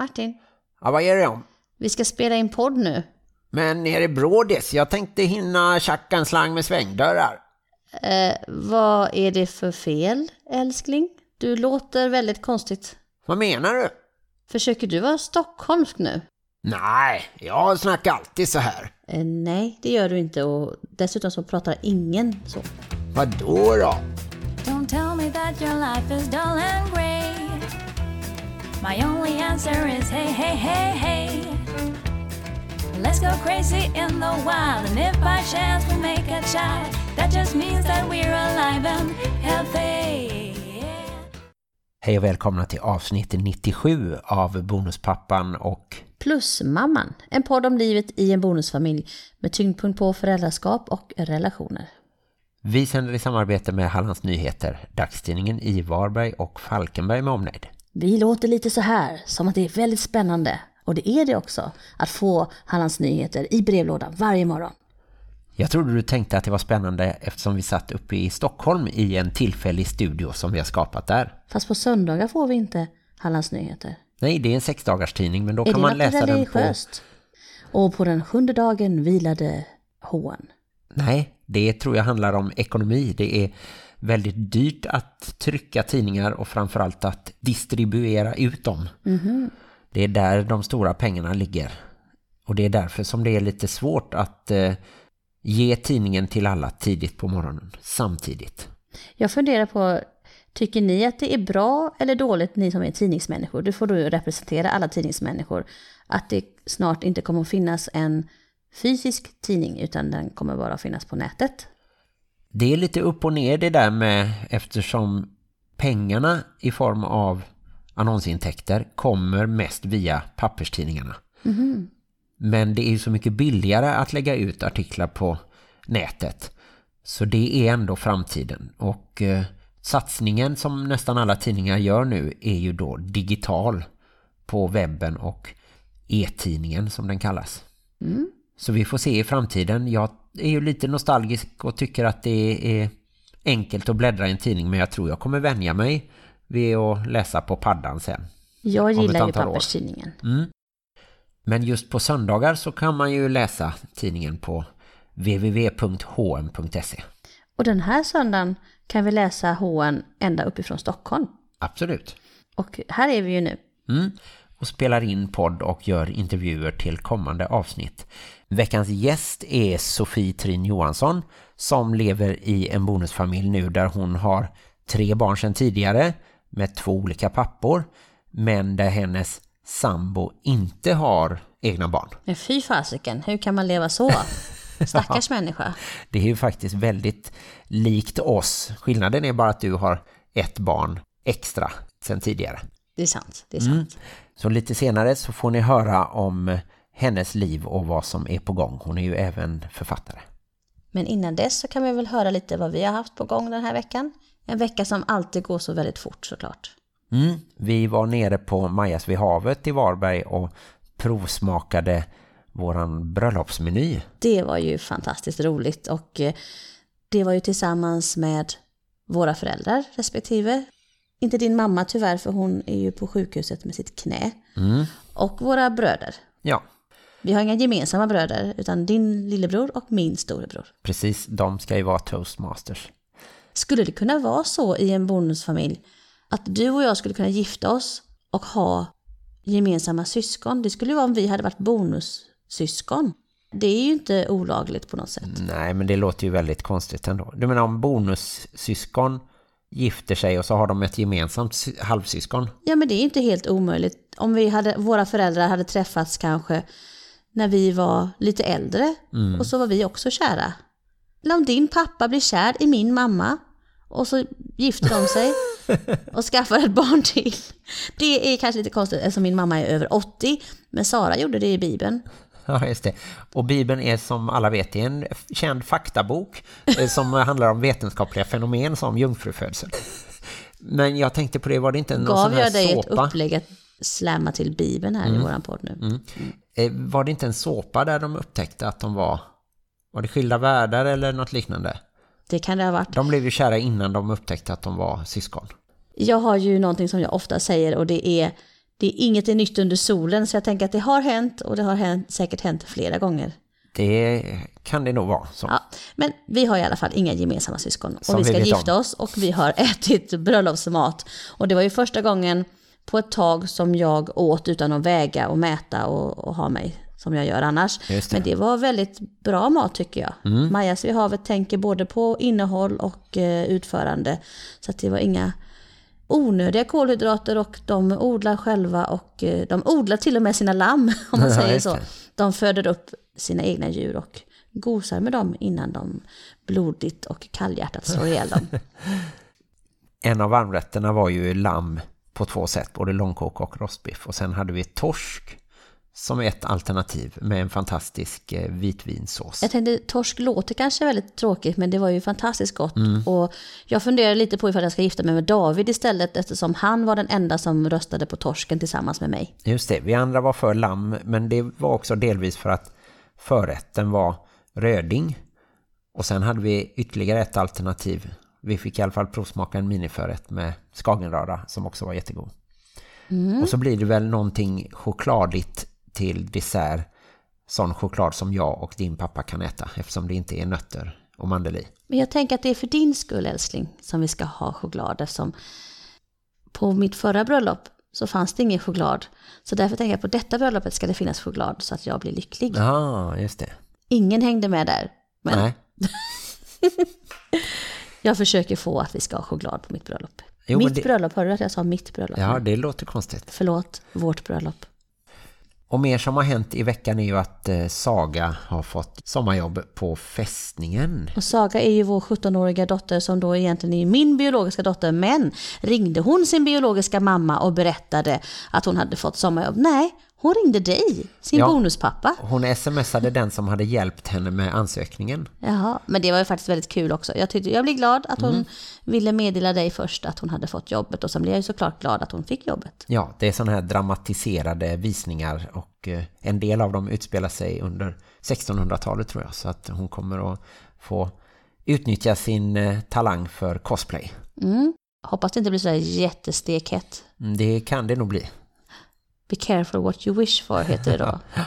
Martin, Ja, vad är det om? vi ska spela in podd nu. Men är det brådis? Jag tänkte hinna tjacka en slang med svängdörrar. Eh, vad är det för fel, älskling? Du låter väldigt konstigt. Vad menar du? Försöker du vara stockholmsk nu? Nej, jag snackar alltid så här. Eh, nej, det gör du inte och dessutom så pratar ingen så. Vad då då? Don't tell me that your life is dull and grey. My only answer is hey, hey, hey, hey. Let's go crazy in the wild, and if by chance we make a child, that just means that we're alive and healthy. Hej och välkomna till avsnitt 97 av Bonuspappan och Plusmamman, en podd om livet i en bonusfamilj med tyngdpunkt på föräldraskap och relationer. vi sänder i samarbete med Hallands Nyheter, dagstidningen i Varberg och Falkenberg med omnejd. Vi låter lite så här, som att det är väldigt spännande. Och det är det också, att få Hallands Nyheter i brevlådan varje morgon. Jag trodde du tänkte att det var spännande eftersom vi satt uppe i Stockholm i en tillfällig studio som vi har skapat där. Fast på söndagar får vi inte Hallands Nyheter. Nej, det är en sexdagars tidning men då är kan man läsa den på... Och på den sjunde dagen vilade HN. Nej, det tror jag handlar om ekonomi. Det är väldigt dyrt att trycka tidningar och framförallt att distribuera ut dem. Det är där de stora pengarna ligger. Och det är därför som det är lite svårt att eh, ge tidningen till alla tidigt på morgonen samtidigt. Jag funderar på, tycker ni att det är bra eller dåligt, ni som är tidningsmänniskor? Du får då representera alla tidningsmänniskor. Att det snart inte kommer att finnas en fysisk tidning utan den kommer bara att finnas på nätet. Det är lite upp och ner det där med eftersom pengarna i form av annonsintäkter kommer mest via papperstidningarna. Men det är ju så mycket billigare att lägga ut artiklar på nätet. Så det är ändå framtiden. Och eh, satsningen som nästan alla tidningar gör nu är ju då digital på webben och e-tidningen som den kallas. Så vi får se i framtiden. Jag är ju lite nostalgisk och tycker att det är enkelt att bläddra i en tidning men jag tror jag kommer vänja mig vid att läsa på paddan sen. Jag gillar ju papperstidningen. Men just på söndagar så kan man ju läsa tidningen på www.hm.se. Och den här söndagen kan vi läsa HN ända uppifrån Stockholm. Absolut. Och här är vi ju nu. Mm. Och spelar in podd och gör intervjuer till kommande avsnitt. Veckans gäst är Sofie Trin Johansson som lever i en bonusfamilj nu där hon har tre barn sedan tidigare med två olika pappor men där hennes sambo inte har egna barn. Men fy fasiken, hur kan man leva så? Stackars människa. Det är ju faktiskt väldigt likt oss. Skillnaden är bara att du har ett barn extra sedan tidigare. Det är sant, det är sant. Så lite senare så får ni höra om hennes liv och vad som är på gång. Hon är ju även författare. Men innan dess så kan vi väl höra lite vad vi har haft på gång den här veckan. En vecka som alltid går så väldigt fort såklart. Mm. Vi var nere på Majas vid havet i Varberg och provsmakade våran bröllopsmeny. Det var ju fantastiskt roligt och eh, det var ju tillsammans med våra föräldrar respektive. Inte din mamma tyvärr för hon är ju på sjukhuset med sitt knä. Och våra bröder. Ja, Vi har inga gemensamma bröder utan din lillebror och min storebror. precis. De ska ju vara toastmasters. Skulle det kunna vara så i en bonusfamilj att du och jag skulle kunna gifta oss och ha gemensamma syskon? Det skulle ju vara om vi hade varit bonussyskon. Det är ju inte olagligt på något sätt. Nej, men det låter ju väldigt konstigt ändå. Du menar om bonussyskon gifter sig och så har de ett gemensamt sy- halvsyskon? Ja, men det är inte helt omöjligt. Om vi hade, våra föräldrar hade träffats kanske när vi var lite äldre och så var vi också kära. Om din pappa blir kär i min mamma och så gifter de sig och skaffar ett barn till. Det är kanske lite konstigt eftersom min mamma är över 80, men Sara gjorde det i Bibeln. Ja, just det. Och Bibeln är som alla vet en känd faktabok eh, som handlar om vetenskapliga fenomen som jungfrufödsel. Men jag tänkte på det, var det inte någon Gav sån här jag dig ett såpa? upplägg att slämma till Bibeln här i våran podd nu? Eh, Var det inte en såpa där de upptäckte att de var... Var det skilda världar eller något liknande? Det kan det ha varit. De blev ju kära innan de upptäckte att de var syskon. Jag har ju någonting som jag ofta säger och det är det är inget är nytt under solen så jag tänker att det har hänt och det har hänt, säkert hänt flera gånger. Det kan det nog vara. Så. Ja, men vi har i alla fall inga gemensamma syskon Som och vi vi ska vet gifta om. oss och vi har ätit bröllopsmat. Och det var ju första gången på ett tag som jag åt utan att väga och mäta och, och ha mig som jag gör annars. Det. Mm. Men det var väldigt bra mat tycker jag. Majas vid havet tänker både på innehåll och eh, utförande. Så att det var inga onödiga kolhydrater och de odlar själva och eh, de odlar till och med sina lamm om man säger så. De föder upp sina egna djur och gosar med dem innan de blodigt och kallhjärtat slår ihjäl dem. En av varmrätterna var ju lamm på två sätt, både långkok och rostbiff. Och sen hade vi torsk som ett alternativ med en fantastisk eh, vitvinsås. Jag tänkte, torsk låter kanske väldigt tråkigt men det var ju fantastiskt gott. Och jag funderar lite på ifall jag ska gifta mig med David istället eftersom han var den enda som röstade på torsken tillsammans med mig. Just det, vi andra var för lamm, men det var också delvis för att förrätten var röding. Och sen hade vi ytterligare ett alternativ. Vi fick i alla fall provsmaka en miniförrätt med skagenröra som också var jättegod. Och så blir det väl någonting chokladigt till dessert. Sån choklad som jag och din pappa kan äta eftersom det inte är nötter och mandel i. Men jag tänker att det är för din skull älskling som vi ska ha choklad eftersom på mitt förra bröllop så fanns det ingen choklad. Så därför tänker jag på detta bröllopet ska det finnas choklad så att jag blir lycklig. Ja, ah, just det. Ingen hängde med där. Men Nej. jag försöker få att vi ska ha choklad på mitt bröllop. Jo, mitt det- bröllop, hörde du att jag sa mitt bröllop? Ja, det låter konstigt. Förlåt, vårt bröllop. Och mer som har hänt i veckan är ju att eh, Saga har fått sommarjobb på fästningen. Och Saga är ju vår 17-åriga dotter som då egentligen är min biologiska dotter. Men ringde hon sin biologiska mamma och berättade att hon hade fått sommarjobb? Nej, hon ringde dig, sin Ja. bonuspappa. Hon smsade den som hade hjälpt henne med ansökningen. Jaha, men det var ju faktiskt väldigt kul också. Jag, tyckte, jag blev glad att hon ville meddela dig först att hon hade fått jobbet. Och sen blev jag ju såklart glad att hon fick jobbet. Ja, det är sådana här dramatiserade visningar och eh, en del av dem utspelar sig under 1600-talet tror jag. Så att hon kommer att få utnyttja sin eh, talang för cosplay. Mm. Hoppas det inte blir så jättestekhett. Mm, Det kan det nog bli. Be careful what you wish for heter det då.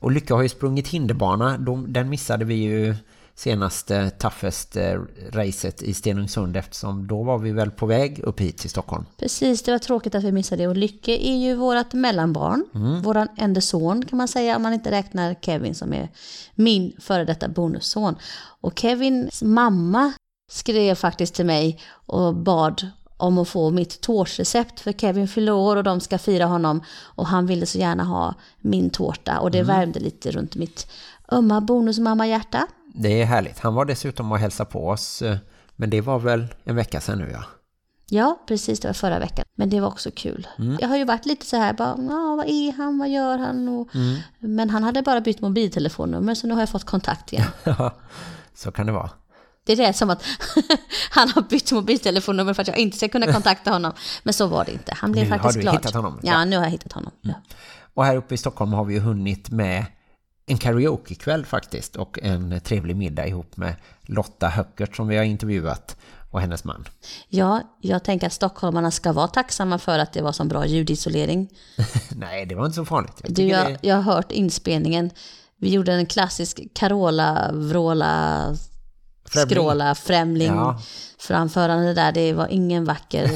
Och Lycka har ju sprungit hinderbana. De, den missade vi ju senaste toughest eh, racet i Stenungsund eftersom då var vi väl på väg upp hit till Stockholm. Precis, det var tråkigt att vi missade det. Och Lycke är ju vårt mellanbarn. Våran enda son kan man säga om man inte räknar Kevin som är min före detta bonusson. Och Kevins mamma skrev faktiskt till mig och bad om att få mitt tårtrecept för Kevin fyller år och de ska fira honom. Och han ville så gärna ha min tårta och det värmde lite runt mitt ömma bonusmamma-hjärta. Det är härligt. Han var dessutom och hälsa på oss. eh, Men det var väl en vecka sedan nu ja. Ja, precis. Det var förra veckan. Men det var också kul. Jag har ju varit lite så här, bara, "Ja, vad är han, vad gör han? Och, Men han hade bara bytt mobiltelefonnummer så nu har jag fått kontakt igen. Så kan det vara. Det är som att han har bytt mobiltelefonnummer för att jag inte ska kunna kontakta honom. Men så var det inte. Han blev Nu har faktiskt du glad. hittat honom. Ja, Ja. nu har jag hittat honom. Ja. Och här uppe i Stockholm har vi ju hunnit med en karaokekväll faktiskt och en trevlig middag ihop med Lotta Höckert som vi har intervjuat och hennes man. ja, jag tänker att stockholmarna ska vara tacksamma för att det var så bra ljudisolering. Nej, det var inte så farligt. Jag Du, jag, det- jag har hört inspelningen. Vi gjorde en klassisk Carola, vråla, Främling. skråla, främling Ja. framförande där. Det var ingen vacker,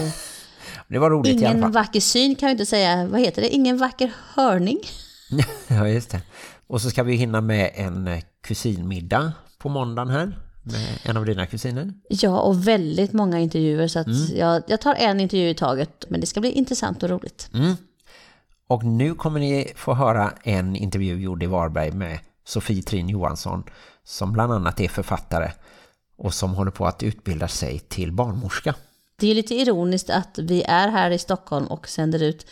Det var roligt i alla ingen fall. vacker syn kan vi inte säga. Vad heter det? Ingen vacker hörning. ja, just det. Och så ska vi hinna med en eh, kusinmiddag på måndagen här med en av dina kusiner. Ja, och väldigt många intervjuer. Så att Mm. jag, jag tar en intervju i taget. Men det ska bli intressant och roligt. Och nu kommer ni få höra en intervju gjord i Varberg med Sofie Trin Johansson som bland annat är författare och som håller på att utbilda sig till barnmorska. Det är lite ironiskt att vi är här i Stockholm och sänder ut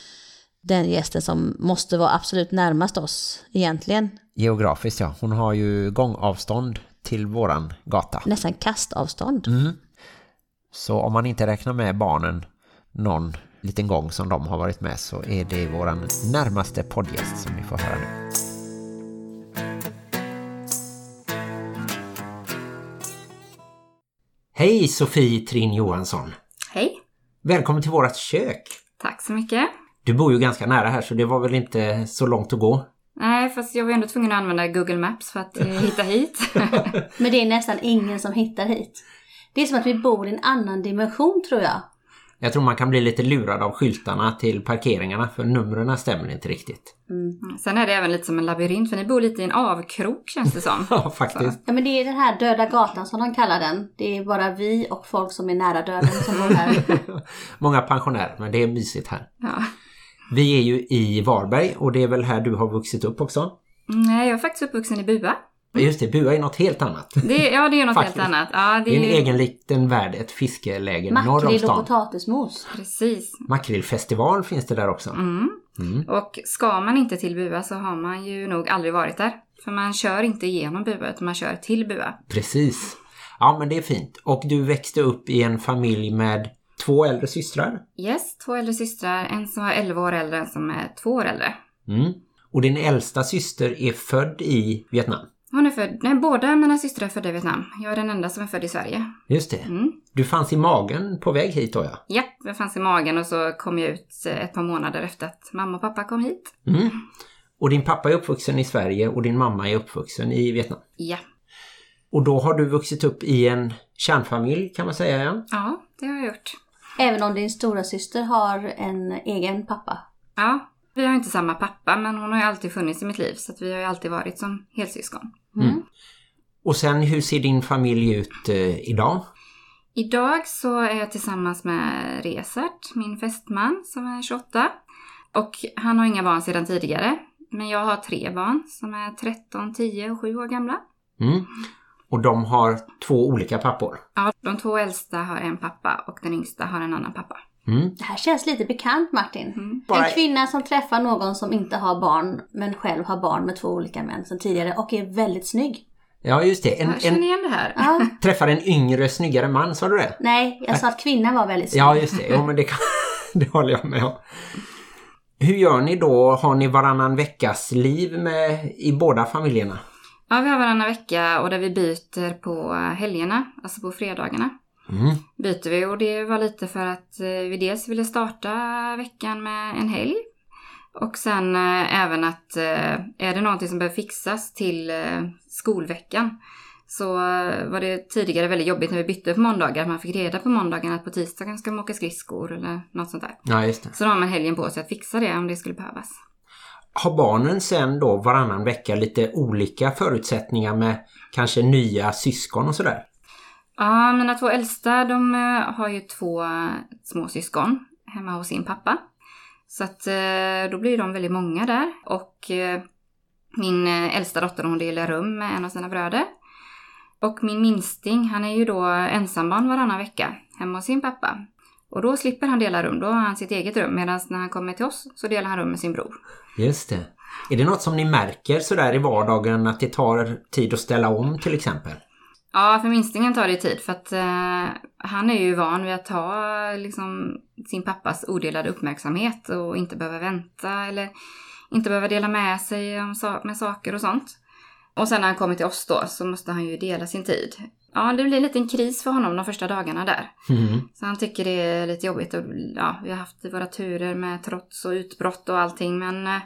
den gästen som måste vara absolut närmast oss egentligen. Geografiskt ja, hon har ju gångavstånd till våran gata. Nästan kastavstånd. Så om man inte räknar med barnen någon liten gång som de har varit med så är det våran närmaste poddgäst som ni får höra nu. Hej Sofie Trin Johansson! Hej, Välkommen till vårat kök! tack så mycket. Du bor ju ganska nära här så det var väl inte så långt att gå. Nej, fast jag var ändå tvungen att använda Google Maps för att eh, hitta hit. Men det är nästan ingen som hittar hit. Det är som att vi bor i en annan dimension tror jag. Jag tror man kan bli lite lurad av skyltarna till parkeringarna för numren stämmer inte riktigt. Mm. Sen är det även lite som en labyrint för ni bor lite i en avkrok känns det som. Ja, faktiskt. Ja men det är den här döda gatan som de kallar den. Det är bara vi och folk som är nära döden som bor här. Många pensionärer, men det är mysigt här. Ja. Vi är ju i Varberg och det är väl här du har vuxit upp också? Nej, jag är faktiskt uppvuxen i Bua. Just det, Bua är något helt annat. Det, ja, det är något helt annat. Ja, det Det är en är egen liten värld, ett fiskeläger norr om Makrill och stan. potatismos. Precis. Makrillfestival finns det där också. Mm. Mm. Och ska man inte till Bua så har man ju nog aldrig varit där. För man kör inte igenom Bua utan man kör till Bua. Precis. Ja, men det är fint. Och du växte upp i en familj med två äldre systrar. Yes, två äldre systrar. En som var 11 år äldre, en som är två år äldre. Mm. Och din äldsta syster är född i Vietnam. Hon är född, nej båda mina systrar är födda i Vietnam. Jag är den enda som är född i Sverige. Just det. Mm. Du fanns i magen på väg hit då, ja. Ja, jag fanns i magen och så kom jag ut eh, ett par månader efter att mamma och pappa kom hit. Mm. Och din pappa är uppvuxen i Sverige och din mamma är uppvuxen i Vietnam. Ja, Och då har du vuxit upp i en kärnfamilj kan man säga, ja. ja det har jag gjort. Även om din stora syster har en egen pappa. Ja, vi har inte samma pappa men hon har ju alltid funnits i mitt liv så att vi har ju alltid varit som helsyskon. Mm. Och sen hur ser din familj ut eh, idag? Idag så är jag tillsammans med Resert, min fästman som är 28. Och han har inga barn sedan tidigare. Men jag har tre barn som är 13, 10 och 7 år gamla. Mm. Och de har två olika pappor. Ja, de två äldsta har en pappa och den yngsta har en annan pappa. Mm. Det här känns lite bekant Martin. Mm. En kvinna som träffar någon som inte har barn men själv har barn med två olika män sedan tidigare och är väldigt snygg. Ja, just det. En, Jag känner en, igen det här. Ja, träffar en yngre, snyggare man, sa du det? nej, jag sa att kvinnan var väldigt snygg. Ja, just det. Jo, men det, kan, det håller jag med om. Hur gör ni då? Har ni varannan veckas liv med i båda familjerna? Ja, vi har varannan vecka och där vi byter på helgerna, alltså på fredagarna. Mm. byter vi och det var lite för att eh, vi dels ville starta veckan med en helg. Och sen eh, även att eh, är det någonting som behöver fixas till skolveckan så var det tidigare väldigt jobbigt när vi bytte på måndagar. att Man fick reda på måndagen att på tisdagen ska man åka skridskor eller något sånt där. Ja, just det. Så då har man helgen på sig att fixa det om det skulle behövas. Har barnen sen då varannan vecka lite olika förutsättningar med kanske nya syskon och sådär? Ja, mina två äldsta de eh, har ju två eh, småsyskon hemma hos sin pappa. Så att eh, då blir de väldigt många där. Och min äldsta dotter hon delar rum med en av sina bröder. Och min minsting han är ju då ensambarn varannan vecka hemma hos sin pappa. Och då slipper han dela rum, då har han sitt eget rum. Medan när han kommer till oss så delar han rum med sin bror. Just det. Är det något som ni märker sådär i vardagen att det tar tid att ställa om till exempel? Ja, för minstingen tar det tid för att eh, han är ju van vid att ta liksom, sin pappas odelade uppmärksamhet och inte behöva vänta eller inte behöva dela med sig med saker och sånt. Och sen när han kommer till oss då så måste han ju dela sin tid. Ja, det blir en liten kris för honom de första dagarna där. Mm. Så han tycker det är lite jobbigt och ja, vi har haft våra turer med trots och utbrott och allting men eh,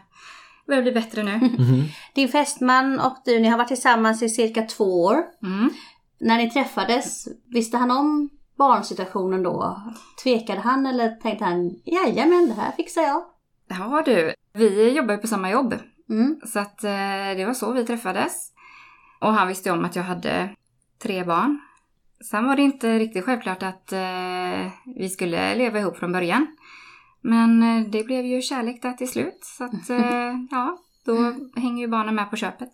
det börjar bli bättre nu. Mhm. Din fästman och du, ni har varit tillsammans i cirka två år. Mm. När ni träffades, visste han om barnsituationen då? Tvekade han eller tänkte han, jajamän det här fixar jag? Ja du, vi jobbar ju på samma jobb. Mm. Så att eh, det var så vi träffades. Och han visste om att jag hade tre barn. Sen var det inte riktigt självklart att eh, vi skulle leva ihop från början. Men eh, det blev ju kärlek där till slut. Så att eh, ja, då hänger ju barnen med på köpet.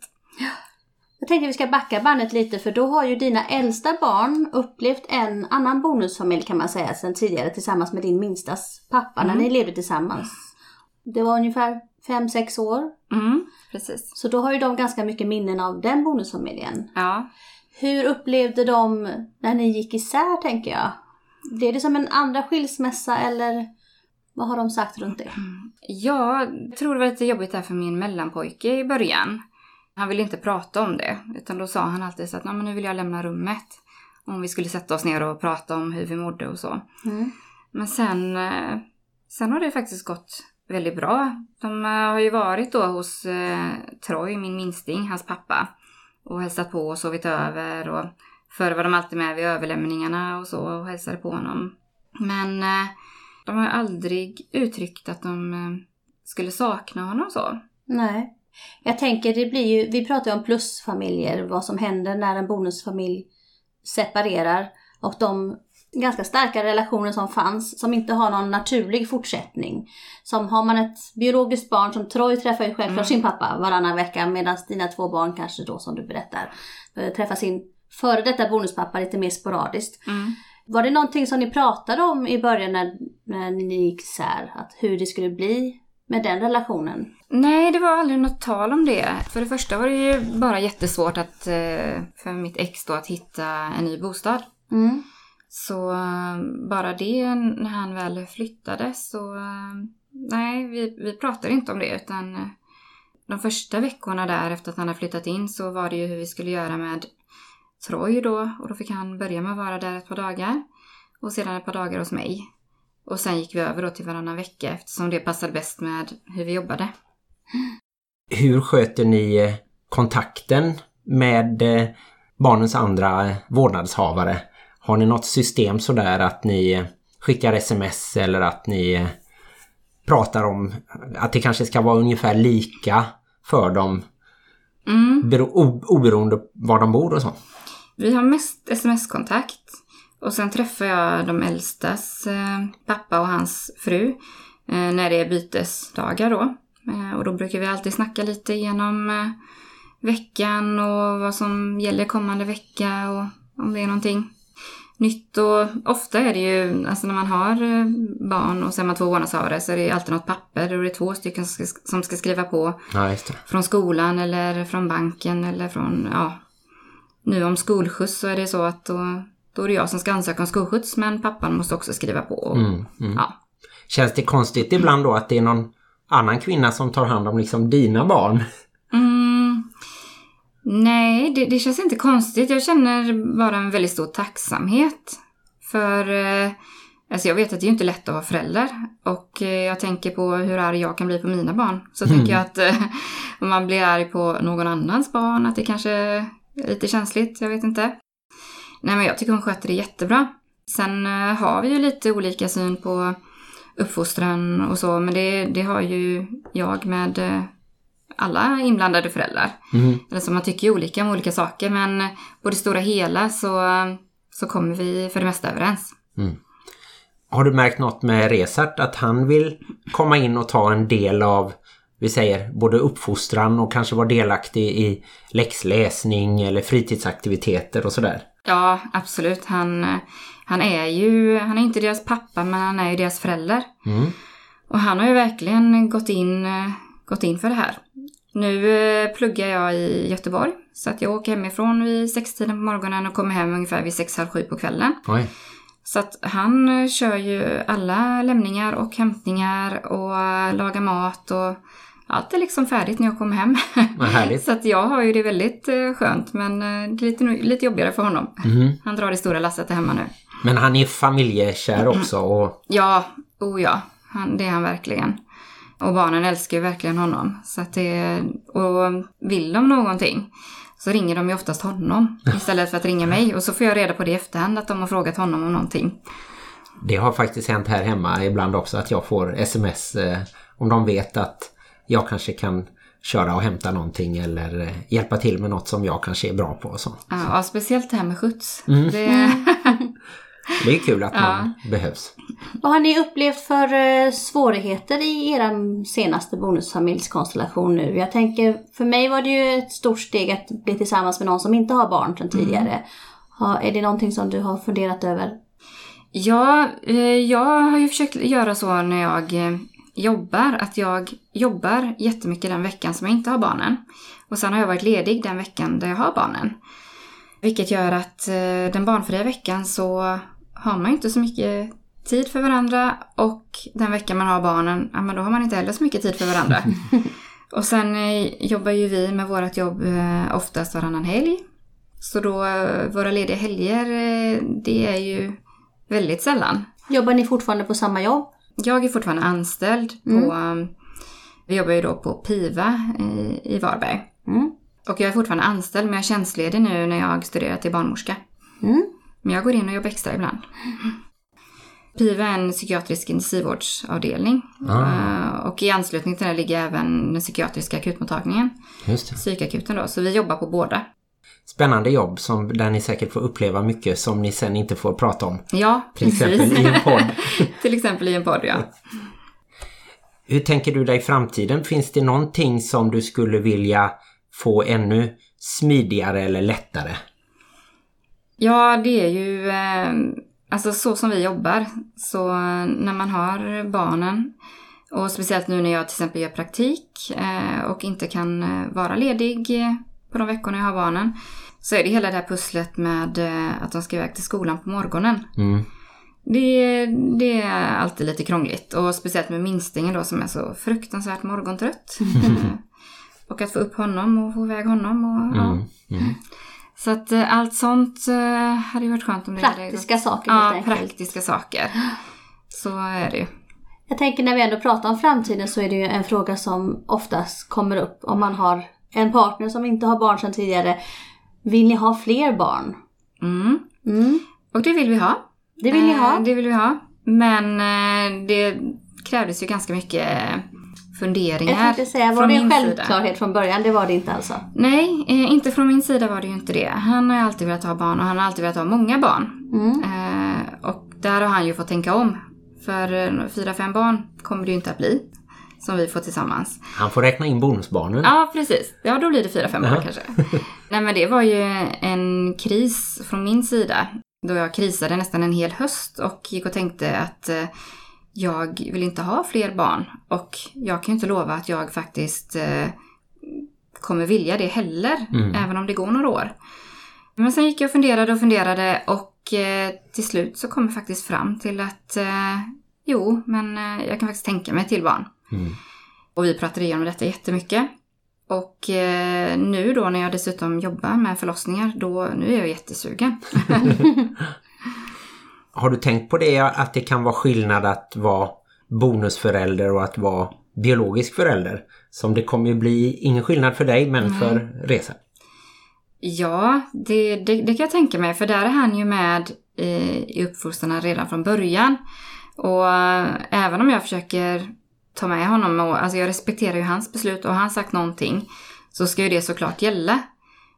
Jag tänkte vi ska backa bandet lite för då har ju dina äldsta barn upplevt en annan bonusfamilj kan man säga sedan tidigare tillsammans med din minstas pappa när Mm. ni levde tillsammans. Det var ungefär 5-6 år. Mm, precis. Så då har ju de ganska mycket minnen av den bonusfamiljen. Ja. Hur upplevde de när ni gick isär tänker jag? Blev det som en andra skilsmässa eller vad har de sagt runt det? Jag tror det var lite jobbigt där för min mellanpojke i början. Han ville inte prata om det, utan då sa han alltid så att "Nej, men nu vill jag lämna rummet. Om vi skulle sätta oss ner och prata om hur vi mådde och så. Mm. Men sen, eh, sen har det faktiskt gått väldigt bra. De eh, har ju varit då hos eh, Troy, min minsting, hans pappa. Och hälsat på och sovit över. Och förr var de alltid med vid överlämningarna och så och hälsade på honom. Men eh, de har aldrig uttryckt att de eh, skulle sakna honom så. Nej. Jag tänker, det blir ju, vi pratar ju om plusfamiljer, vad som händer när en bonusfamilj separerar. Och de ganska starka relationer som fanns, som inte har någon naturlig fortsättning. Som har man ett biologiskt barn, som Troy träffar ju självklart sin pappa varannan vecka, medan dina två barn kanske då som du berättar, eh, träffar sin före detta bonuspappa lite mer sporadiskt. Var det någonting som ni pratade om i början när, när ni gick isär? Att hur det skulle bli med den relationen? Nej, det var aldrig något tal om det. För det första var det ju bara jättesvårt att, eh, för mitt ex då att hitta en ny bostad. Mm. Så eh, bara det när han väl flyttade så eh, nej, vi, vi pratade inte om det utan de första veckorna där efter att han hade flyttat in så var det ju hur vi skulle göra med Troy då och då fick han börja med att vara där ett par dagar och sedan ett par dagar hos mig. Och sen gick vi över då till varannan vecka eftersom det passade bäst med hur vi jobbade. Hur sköter ni eh, kontakten med eh, barnens andra eh, vårdnadshavare? Har ni något system sådär att ni skickar sms eller att ni pratar om att det kanske ska vara ungefär lika för dem Mm. bero, oberoende var de bor och så? Vi har mest sms-kontakt. Och sen träffar jag de äldstas eh, pappa och hans fru eh, när det är bytesdagar då. Eh, och då brukar vi alltid snacka lite genom veckan och vad som gäller kommande vecka och om det är någonting nytt. Och ofta är det ju, alltså när man har barn och så är man två vårdnadshavare så är det alltid något papper och det är två stycken som ska, som ska skriva på Ja, från skolan eller från banken eller från, ja. Nu om skolskjuts så är det så att då, då är det jag som ska ansöka om skolskjuts men pappan måste också skriva på. Och, Mm, mm. Ja. Känns det konstigt ibland då att det är någon annan kvinna som tar hand om liksom dina barn? Mm, nej, det, det känns inte konstigt. Jag känner bara en väldigt stor tacksamhet. För eh, alltså jag vet att det är inte lätt att vara förälder. Och eh, jag tänker på hur arg jag kan bli på mina barn. Så tänker jag att eh, om man blir arg på någon annans barn, att det kanske är lite känsligt. Jag vet inte. Nej, men jag tycker hon sköter det jättebra. Sen eh, har vi ju lite olika syn på uppfostran och så, men det, det har ju jag med eh, alla inblandade föräldrar. Mm. Eller så man tycker ju olika om olika saker, men på det stora hela så, så kommer vi för det mesta överens. Har du märkt något med Resart att han vill komma in och ta en del av vi säger både uppfostran och kanske vara delaktig i läxläsning eller fritidsaktiviteter och sådär? Ja, absolut. Han, han är ju, han är inte deras pappa, men han är ju deras förälder. Mm. Och han har ju verkligen gått in, gått in för det här. Nu eh, pluggar jag i Göteborg, så att jag åker hemifrån vid sextiden på morgonen och kommer hem ungefär vid sex, halv sju på kvällen. Oj. Så att han eh, kör ju alla lämningar och hämtningar och eh, lagar mat och allt är liksom färdigt när jag kommer hem. Så att jag har ju det väldigt eh, skönt men eh, det är lite, lite jobbigare för honom. Mhm. Han drar det stora lasset där hemma nu. Men han är familjekär också och Ja, oh ja, han, det är han verkligen. Och barnen älskar ju verkligen honom. Så att det, och vill de någonting så ringer de ju oftast honom istället för att ringa mig. Och så får jag reda på det i efterhand att de har frågat honom om någonting. det har faktiskt hänt här hemma ibland också att jag får sms eh, om de vet att jag kanske kan köra och hämta någonting eller eh, hjälpa till med något som jag kanske är bra på och så. Ja, ja, speciellt det här med skjuts. Mm. Det, Det är kul att man behövs. Vad har ni upplevt för eh, svårigheter i er senaste bonusfamiljskonstellation nu? Jag tänker, för mig var det ju ett stort steg att bli tillsammans med någon som inte har barn sedan tidigare. Har, är det någonting som du har funderat över? ja, eh, jag har ju försökt göra så när jag jobbar, att jag jobbar jättemycket den veckan som jag inte har barnen. Och sen har jag varit ledig den veckan där jag har barnen. Vilket gör att eh, den barnfria veckan så har man ju inte så mycket tid för varandra och den veckan man har barnen, ja men då har man inte heller så mycket tid för varandra. och sen eh, jobbar ju vi med vårt jobb eh, oftast varannan helg. Så då, våra lediga helger, det är ju väldigt sällan. Jobbar ni fortfarande på samma jobb? Jag är fortfarande anställd på... um, Vi jobbar ju då på PIVA i, i Varberg. Mm. Och jag är fortfarande anställd men jag är tjänstledig nu när jag studerar till barnmorska. Mm. Men jag går in och jobbar extra ibland. PIVA är en psykiatrisk intensivvårdsavdelning. Eh, Och i anslutning till det ligger även den psykiatriska akutmottagningen. Just det. Psykakuten då. Så vi jobbar på båda. Spännande jobb som, där ni säkert får uppleva mycket som ni sen inte får prata om. Ja, Till exempel i en podd. till exempel i en podd, ja. Hur tänker du dig i framtiden? Finns det någonting som du skulle vilja få ännu smidigare eller lättare? Ja, det är ju eh, alltså så som vi jobbar. Så eh, när man har barnen och speciellt nu när jag till exempel gör praktik eh, och inte kan vara ledig på de veckorna jag har barnen. Så är det hela det här pusslet med eh, att de ska iväg till skolan på morgonen. Mm. Det, det är alltid lite krångligt och speciellt med minstingen då som är så fruktansvärt morgontrött. och att få upp honom och få iväg honom och ja. Mm. Mm. Så att eh, allt sånt eh, hade ju varit skönt om det Praktiska saker Ja, helt enkelt. praktiska saker. Så är det ju. Jag tänker när vi ändå pratar om framtiden så är det ju en fråga som oftast kommer upp om man har en partner som inte har barn sedan tidigare. Vill ni ha fler barn? Mm. Mm. Och det vill vi ha. Det vill ni Eh, ha. Det vill vi ha. Men eh, det krävdes ju ganska mycket funderingar. Jag tänkte säga, var det en självklarhet Sida. från början? Det var det inte alltså. Nej, eh, inte från min sida var det ju inte det. Han har ju alltid velat ha barn och han har alltid velat ha många barn. Mm. Eh, och där har han ju fått tänka om. För eh, fyra, fem barn kommer det ju inte att bli. Som vi får tillsammans. Han får räkna in bonusbarnen. Ja, precis. Ja, då blir det fyra, fem år kanske. Nej, men det var ju en kris från min sida. Då jag krisade nästan en hel höst och gick och tänkte att eh, jag vill inte ha fler barn. Och jag kan ju inte lova att jag faktiskt eh, kommer vilja det heller. Mm. Även om det går några år. Men sen gick jag och funderade och funderade och eh, till slut så kom jag faktiskt fram till att jo, men jag kan faktiskt tänka mig till barn. Mm. Och vi pratade igenom detta jättemycket. Och eh, nu då när jag dessutom jobbar med förlossningar, då, nu är jag jättesugen. Har du tänkt på det att det kan vara skillnad att vara bonusförälder och att vara biologisk förälder? Som det kommer ju bli ingen skillnad för dig men för Reza. Ja, det, det, det kan jag tänka mig, för där är han ju med i, i uppfostran redan från början. Och eh, även om jag försöker ta med honom, och, alltså jag respekterar ju hans beslut och har han sagt någonting så ska ju det såklart gälla.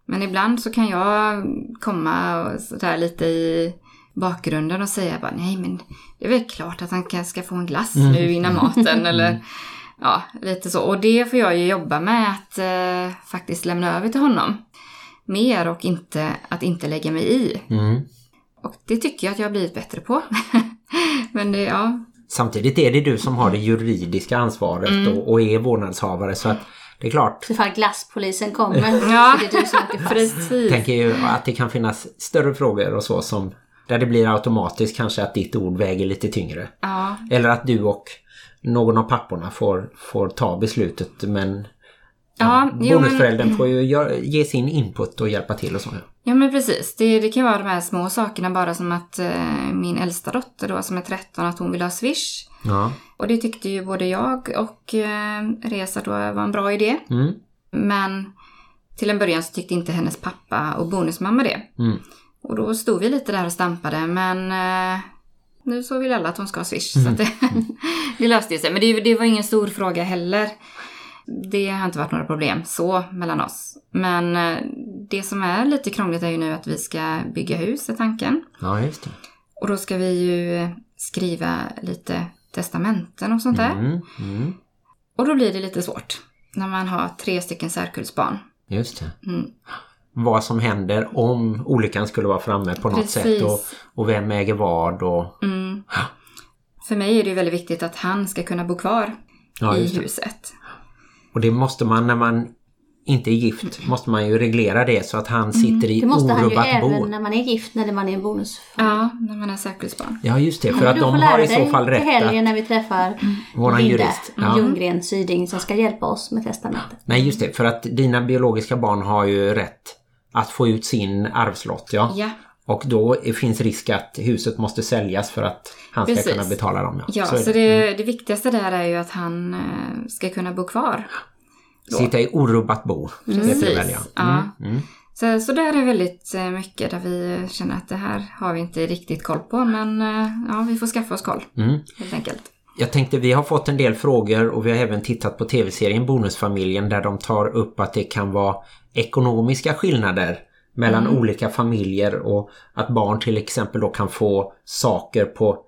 Men ibland så kan jag komma och sådär lite i bakgrunden och säga bara nej men det är väl klart att han ska få en glass nu innan maten eller ja, lite så. Och det får jag ju jobba med att eh, faktiskt lämna över till honom mer och inte att inte lägga mig i. Mm. Och det tycker jag att jag har blivit bättre på. Men det, ja, Samtidigt är det du som har det juridiska ansvaret Mm. och, och är vårdnadshavare så att det är klart Ifall glasspolisen kommer Ja. så är det du som åker precis. tänker ju att det kan finnas större frågor och så som där det blir automatiskt kanske att ditt ord väger lite tyngre. Ja, Eller att du och någon av papporna får, får ta beslutet men ja, men, bonusföräldern får ju ge sin input och hjälpa till och så. ja men precis. Det, det kan vara de här små sakerna bara som att eh, min äldsta dotter då som är 13 att hon vill ha Swish. Ja. Och det tyckte ju både jag och eh, Reza då var en bra idé. Mm. Men till en början så tyckte inte hennes pappa och bonusmamma det. Mm. Och då stod vi lite där och stampade men eh, nu så vill alla att hon ska ha Swish. Så att det, det löste ju sig. Men det, det var ingen stor fråga heller. Det har inte varit några problem så mellan oss. Men eh, det som är lite krångligt är ju nu att vi ska bygga hus, är tanken. ja, just det. Och då ska vi ju skriva lite testamenten och sånt där. Mm. Mm. Och då blir det lite svårt. När man har tre stycken särkullsbarn. Just det. Mm. Vad som händer om olyckan skulle vara framme på något Precis. sätt och, och vem äger vad och... Mm. För mig är det ju väldigt viktigt att han ska kunna bo kvar Ja, i huset. Och det måste man när man inte är gift måste man ju reglera det så att han sitter i Det måste han ju orubbat även bo. när man är gift, när man är en bonus. Ja, när man är särkullsbarn. Ja just det, för att de har i så fall till rätt helgen att... när vi träffar Våran Linda jurist, ja. Ljunggren Syding som ska hjälpa oss med testamentet. Nej just det, för att dina biologiska barn har ju rätt att få ut sin arvslott, ja. Ja, Och då finns risk att huset måste säljas för att han ska Precis. kunna betala dem. Ja, Så så, är det. det, det viktigaste där är ju att han eh, ska kunna bo kvar. då. Sitta i orubbat bo. Precis. ja. Ja. Mm. Så, så där är väldigt eh, mycket där vi känner att det här har vi inte riktigt koll på. Men eh, ja, vi får skaffa oss koll Mm. helt enkelt. Jag tänkte vi har fått en del frågor och vi har även tittat på tv-serien Bonusfamiljen där de tar upp att det kan vara ekonomiska skillnader mellan Mm. olika familjer och att barn till exempel då kan få saker på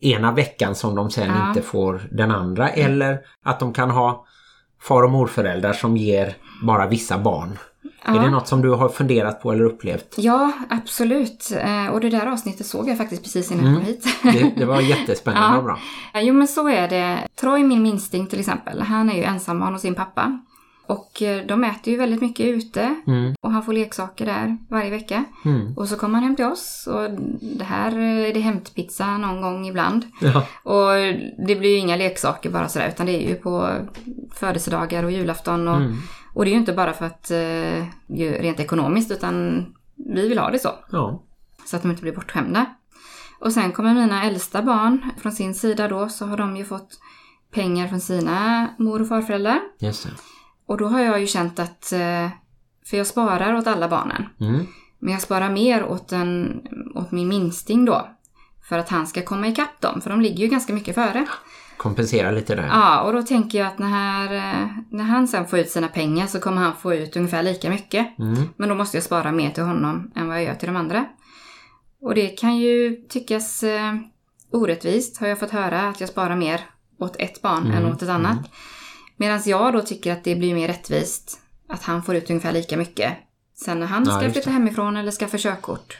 ena veckan som de sen Ja. inte får den andra eller att de kan ha far- och morföräldrar som ger bara vissa barn. Är Ja. det något som du har funderat på eller upplevt? Ja, absolut. Eh, Och det där avsnittet såg jag faktiskt precis innan Mm. jag kom hit. Det, det var jättespännande Ja. och bra. Jo men så är det. Troy, min minsting till exempel, han är ju ensambarn hos sin pappa. Och eh, de äter ju väldigt mycket ute Mm. och han får leksaker där varje vecka. Mm. Och så kommer han hem till oss och det här eh, är det hämtpizza någon gång ibland. Ja. Och det blir ju inga leksaker bara sådär utan det är ju på födelsedagar och julafton. Och, Mm. och det är ju inte bara för att eh, rent ekonomiskt utan vi vill ha det så. ja. Så att de inte blir bortskämda. Och sen kommer mina äldsta barn, från sin sida då, så har de ju fått pengar från sina mor och farföräldrar. Just det. Och då har jag ju känt att, eh, för jag sparar åt alla barnen. Mm. Men jag sparar mer åt, en, åt min minsting då. För att han ska komma ikapp dem, för de ligger ju ganska mycket före. Kompensera lite där. Ja, och då tänker jag att när, eh, när han sen får ut sina pengar så kommer han få ut ungefär lika mycket. Mm. Men då måste jag spara mer till honom än vad jag gör till de andra. Och det kan ju tyckas eh, orättvist har jag fått höra att jag sparar mer åt ett barn Mm, än åt ett annat. Medan jag då tycker att det blir mer rättvist att han får ut ungefär lika mycket. Sen när han Ja, ska flytta hemifrån eller skaffa körkort.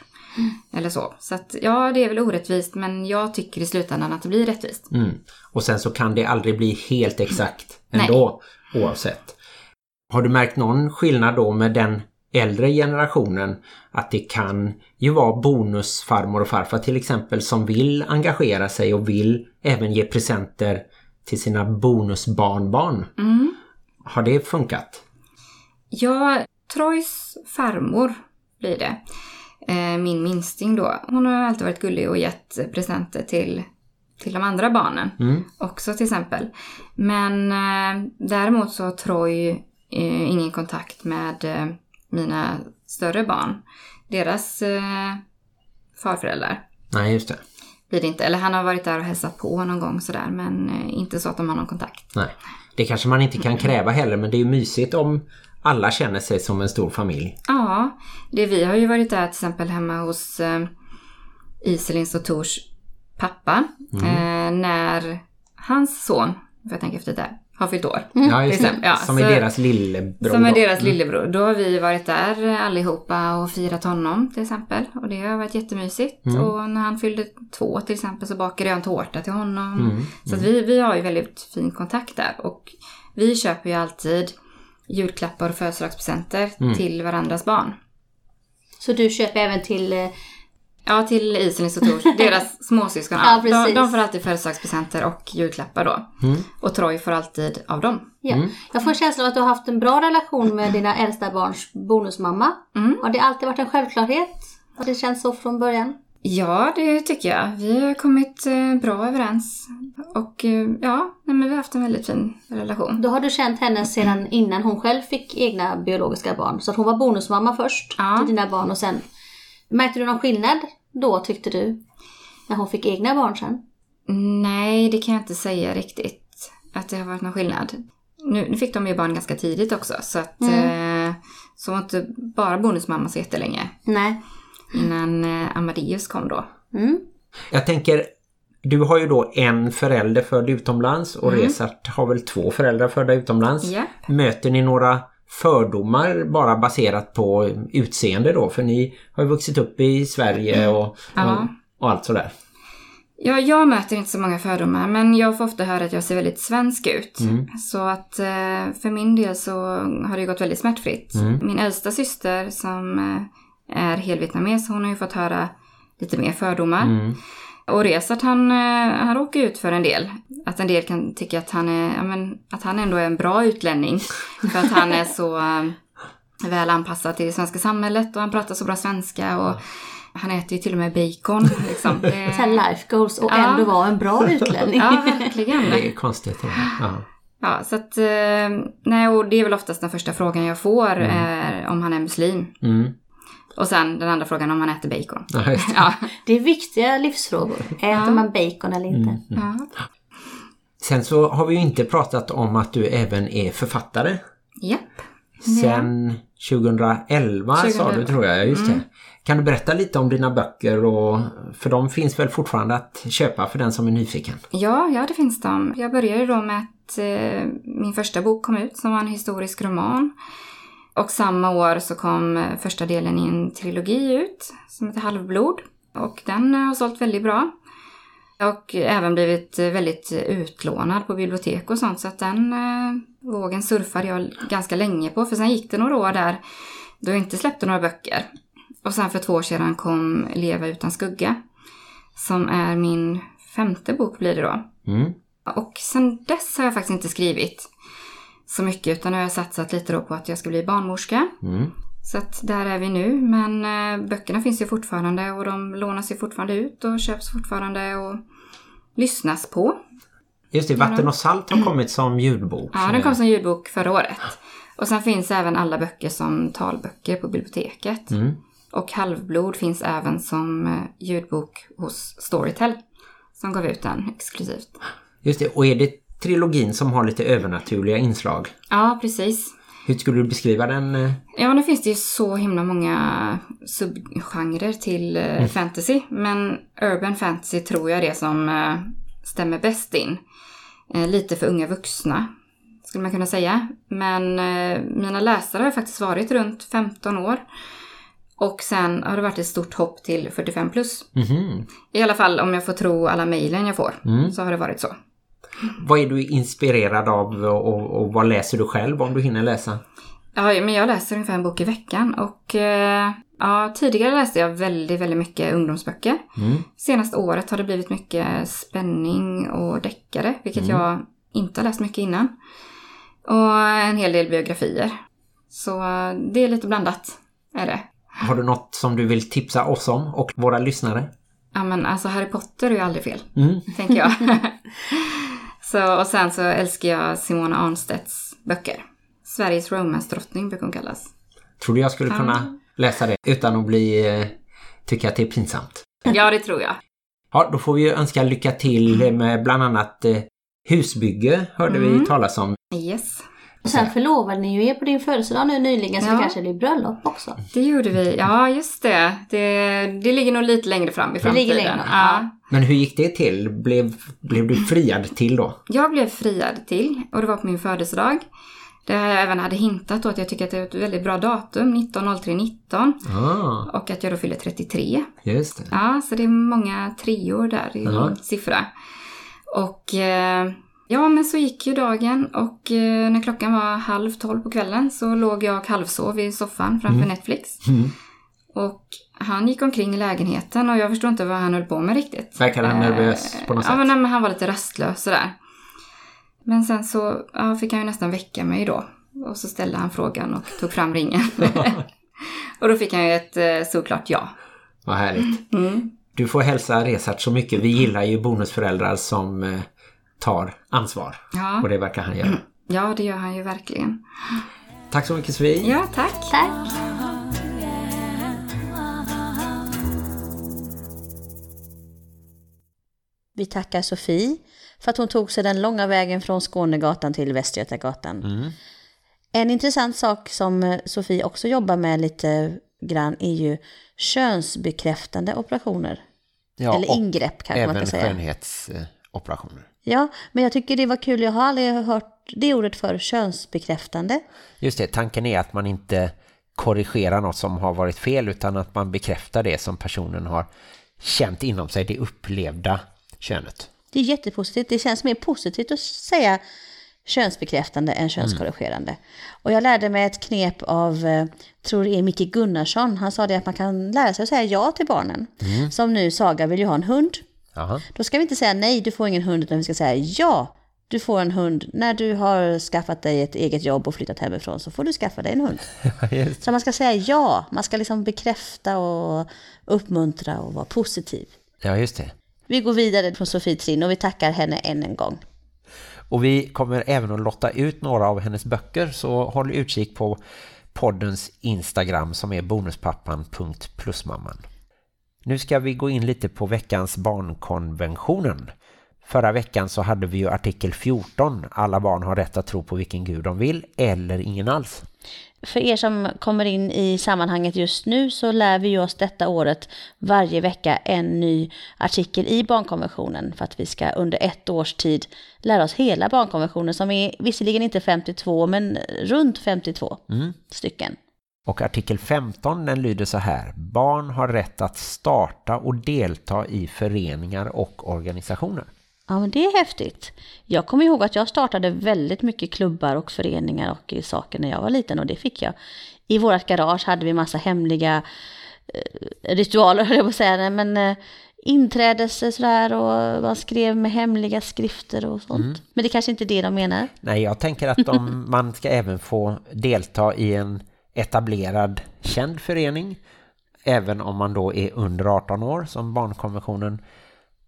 Eller så. Så att ja, det är väl orättvist men jag tycker i slutändan att det blir rättvist. Mm. Och sen så kan det aldrig bli helt exakt Nej. ändå oavsett. Har du märkt någon skillnad då med den äldre generationen att det kan ju vara bonusfarmor och farfar till exempel som vill engagera sig och vill även ge presenter till sina bonusbarnbarn. Mm. Har det funkat? Ja, Troys farmor blir det. Eh, min minsting då. Hon har alltid varit gullig och gett presenter till, till de andra barnen. Mm. Också till exempel. Men eh, däremot så har Troy eh, ingen kontakt med mina större barn. Deras farföräldrar Nej, just det. Blir det inte. Eller han har varit där och hälsat på någon gång sådär. Men eh, inte så att de har någon kontakt. Nej. Det kanske man inte kan kräva heller men det är ju mysigt om alla känner sig som en stor familj. Ja, det, vi har ju varit där till exempel hemma hos eh, Iselins och Tors pappa. Eh, när hans son, för jag tänka efter där, har fyllt år. Ja, just det. ja, som så- är deras lillebror. Som är då. deras lillebror. Då har vi varit där allihopa och firat honom till exempel. Och det har varit jättemysigt. Och när han fyllde två till exempel så bakade jag en tårta till honom. Mm, Så att vi, vi har ju väldigt fin kontakt där. Och vi köper ju alltid julklappar och födelsedagspresenter Mm. till varandras barn. Så du köper även till... Ja, till Iselins och Tors, deras småsyskon. Ja, de, precis. de får alltid födelsedagspresenter och julklappar då. Mm. Och Troy får alltid av dem. Ja. Jag får en känsla av att du har haft en bra relation med dina äldsta barns bonusmamma. Mm. Har det alltid varit en självklarhet? Har det känts så från början? Ja, det tycker jag. Vi har kommit eh, bra överens. Och eh, ja, nej, men vi har haft en väldigt fin relation. Då har du känt henne sedan innan hon själv fick egna biologiska barn. Så att hon var bonusmamma först Ja. till dina barn och sen... Märkte du någon skillnad då tyckte du? När hon fick egna barn sen? Nej, det kan jag inte säga riktigt. Att det har varit någon skillnad. Nu, nu fick de ju barn ganska tidigt också. Så att... Eh, så var inte bara bonusmamma så jättelänge. Nej. Innan eh, Amadeus kom då. Mm. Jag tänker, du har ju då en förälder född utomlands och Resart har väl två föräldrar födda utomlands. Japp. Möter ni några fördomar bara baserat på utseende då? För ni har ju vuxit upp i Sverige och, Ja. och, och allt sådär. Ja, jag möter inte så många fördomar, men jag får ofta höra att jag ser väldigt svensk ut. Mm. Så att eh, för min del så har det gått väldigt smärtfritt. Mm. Min äldsta syster som eh, är helvietnames, hon har ju fått höra lite mer fördomar. Mm. Och Resat han, eh, han råkar ut för en del. Att en del kan tycka att han, är, ja, men, att han ändå är en bra utlänning. För att han är så eh, väl anpassad till det svenska samhället och han pratar så bra svenska. Och Han äter ju till och med bacon. Liksom. Det... Life goals och Ja. ändå vara en bra utlänning. Ja, verkligen. Det är konstigt. Ja. Ja, så att, eh, nej, och det är väl oftast den första frågan jag får, är om han är muslim. Mm. Och sen den andra frågan om han äter bacon. Ja, det. Ja. Det är viktiga livsfrågor. Äter man bacon eller inte? ja. Sen så har vi ju inte pratat om att du även är författare. Japp. Sen 2011 sa du 2011. tror jag, ja, just det. Kan du berätta lite om dina böcker och för de finns väl fortfarande att köpa för den som är nyfiken? Ja, ja, det finns de. Jag började då med att eh, min första bok kom ut som var en historisk roman. Och samma år så kom eh, första delen i en trilogi ut som heter Halvblod. Och den eh, har sålt väldigt bra. Och även blivit eh, väldigt utlånad på bibliotek och sånt. Så att den eh, vågen surfade jag ganska länge på. För sen gick det några år där då jag inte släppte några böcker. Och sen för två år sedan kom Leva utan skugga. Som är min femte bok blir det då. Mm. Och sen dess har jag faktiskt inte skrivit så mycket utan nu har jag satsat lite då på att jag ska bli barnmorska. Mm. Så att där är vi nu. Men eh, böckerna finns ju fortfarande och de lånas ju fortfarande ut och köps fortfarande och lyssnas på. Just det, Vatten och salt har kommit som ljudbok. Ja, den kom som ljudbok förra året. Och sen finns även alla böcker som talböcker på biblioteket. Mm. Och Halvblod finns även som eh, ljudbok hos Storytel. Som gav ut den exklusivt. Just det, och är det trilogin som har lite övernaturliga inslag? Ja, precis. Hur skulle du beskriva den? eh? Ja, nu finns det ju så himla många subgenrer till eh, fantasy. Men urban fantasy tror jag är det som eh, stämmer bäst in. Lite för unga vuxna, skulle man kunna säga. Men mina läsare har faktiskt varit runt 15 år. Och sen har det varit ett stort hopp till 45 plus. Mhm. I alla fall om jag får tro alla mejlen jag får. Mm. Så har det varit så. Vad är du inspirerad av och, och, vad läser du själv om du hinner läsa? Ja, men jag läser ungefär en bok i veckan och eh, ja, tidigare läste jag väldigt, väldigt mycket ungdomsböcker. Mm. Senaste året har det blivit mycket spänning och deckare, vilket jag inte har läst mycket innan. Och en hel del biografier. Så det är lite blandat, är det. Har du något som du vill tipsa oss om och våra lyssnare? Ja, men alltså Harry Potter är ju aldrig fel, Mm. tänker jag. så, och sen så älskar jag Simona Arnstedts böcker. Sveriges romance-drottning brukar hon kallas. Tror du jag skulle kunna läsa det utan att bli eh, tycka att det är pinsamt? Ja, det tror jag. Ja, då får vi ju önska lycka till med bland annat eh, husbygge hörde vi talas om. Yes. Och sen förlovade ni ju er på din födelsedag nu nyligen så Ja. det kanske blir bröllop också. Det gjorde vi. Ja, just det. Det, det ligger nog lite längre fram i Det ligger framtiden. längre, ja. Men hur gick det till? Blev, blev du friad till då? Jag blev friad till och det var på min födelsedag. Där jag även hade hintat då att jag tycker att det är ett väldigt bra datum, 19.03.19. Ah, Och att jag då fyller 33. just det. Ja, så det är många treor där i min siffra. Och eh, ja, men så gick ju dagen och eh, när klockan var halv tolv på kvällen så låg jag och halvsov i soffan framför Netflix. Mm. Och han gick omkring i lägenheten och jag förstår inte vad han höll på med riktigt. Verkade han Eh, nervös på något ja, sätt? Nej, men han var lite rastlös sådär. Men sen så ja, fick han ju nästan väcka mig då. Och så ställde han frågan och tog fram ringen. och då fick han ju ett eh, såklart ja. Vad härligt. Mm. Du får hälsa Resart så mycket. Vi gillar ju bonusföräldrar som tar ansvar. Ja. Och det verkar han göra. ja, det gör han ju verkligen. Tack så mycket Sofie. Ja, tack. Tack! Vi tackar Sofie för att hon tog sig den långa vägen från Skånegatan till Västgötagatan. En intressant sak som eh, Sofie också jobbar med lite grann är ju könsbekräftande operationer. Ja, Eller ingrepp kanske man Även kan säga. skönhetsoperationer. Ja, men jag tycker det var kul. Jag har aldrig hört det ordet för könsbekräftande. Just det, tanken är att man inte korrigerar något som har varit fel utan att man bekräftar det som personen har känt inom sig, det upplevda könet. Det är jättepositivt. Det känns mer positivt att säga könsbekräftande än könskorrigerande. Och jag lärde mig ett knep av, eh, tror det är Micke Gunnarsson. Han sa det att man kan lära sig att säga ja till barnen. Som nu, Saga vill ju ha en hund. Jaha. Då ska vi inte säga nej, du får ingen hund, utan vi ska säga ja, Du får en hund. När du har skaffat dig ett eget jobb och flyttat hemifrån så får du skaffa dig en hund. Just. Så man ska säga ja. Man ska liksom bekräfta och uppmuntra och vara positiv. Ja, just det. Vi går vidare från Sofie Trinn och vi tackar henne än en gång. Och vi kommer även att lotta ut några av hennes böcker så håll utkik på poddens Instagram som är bonuspappan.plusmamman. Nu ska vi gå in lite på veckans barnkonventionen. Förra veckan så hade vi ju artikel 14. Alla barn har rätt att tro på vilken gud de vill eller ingen alls. För er som kommer in i sammanhanget just nu så lär vi oss detta året varje vecka en ny artikel i barnkonventionen för att vi ska under ett års tid lära oss hela barnkonventionen som är visserligen inte 52 men runt 52 stycken. Och artikel 15 den lyder så här. Barn har rätt att starta och delta i föreningar och organisationer. Ja, men det är häftigt. Jag kommer ihåg att jag startade väldigt mycket klubbar och föreningar och saker när jag var liten och det fick jag. I vårt garage hade vi massa hemliga eh, ritualer, höll jag på att säga, men eh, inträdelse sådär och man skrev med hemliga skrifter och sånt. Men det kanske inte är det de menar. Nej, jag tänker att de, man ska även få delta i en etablerad känd förening även om man då är under 18 år som barnkonventionen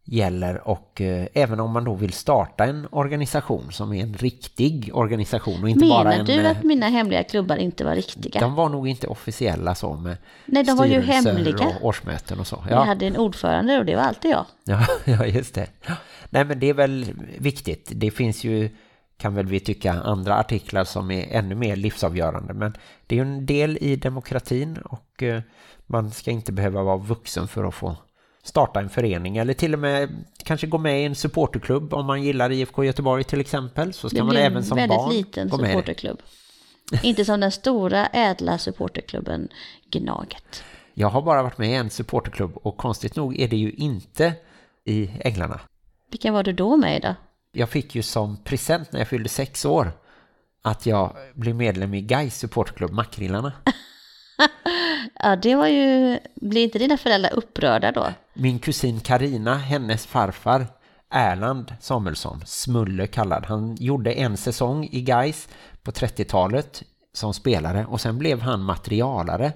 gäller och eh, även om man då vill starta en organisation som är en riktig organisation och inte bara Menar en... du eh, att mina hemliga klubbar inte var riktiga? De var nog inte officiella så med Nej, de var ju hemliga. och årsmöten och så. Vi hade en ordförande och det var alltid jag. Ja, ja, just det. Ja. Nej, men det är väl viktigt. Det finns ju, kan väl vi tycka, andra artiklar som är ännu mer livsavgörande. Men det är ju en del i demokratin och eh, man ska inte behöva vara vuxen för att få starta en förening eller till och med kanske gå med i en supporterklubb om man gillar IFK Göteborg till exempel så ska man blir även en som väldigt barn liten gå med det. supporterklubb. inte som den stora ädla supporterklubben Gnaget. Jag har bara varit med i en supporterklubb och konstigt nog är det ju inte i Änglarna. Vilken var du då med i då? Jag fick ju som present när jag fyllde sex år att jag blev medlem i Gais supportklubb Makrillarna. Ja, det var ju... Blir inte dina föräldrar upprörda då? Min kusin Karina, hennes farfar Erland Samuelsson, Smulle kallad. Han gjorde en säsong i Gais på 30-talet som spelare och sen blev han materialare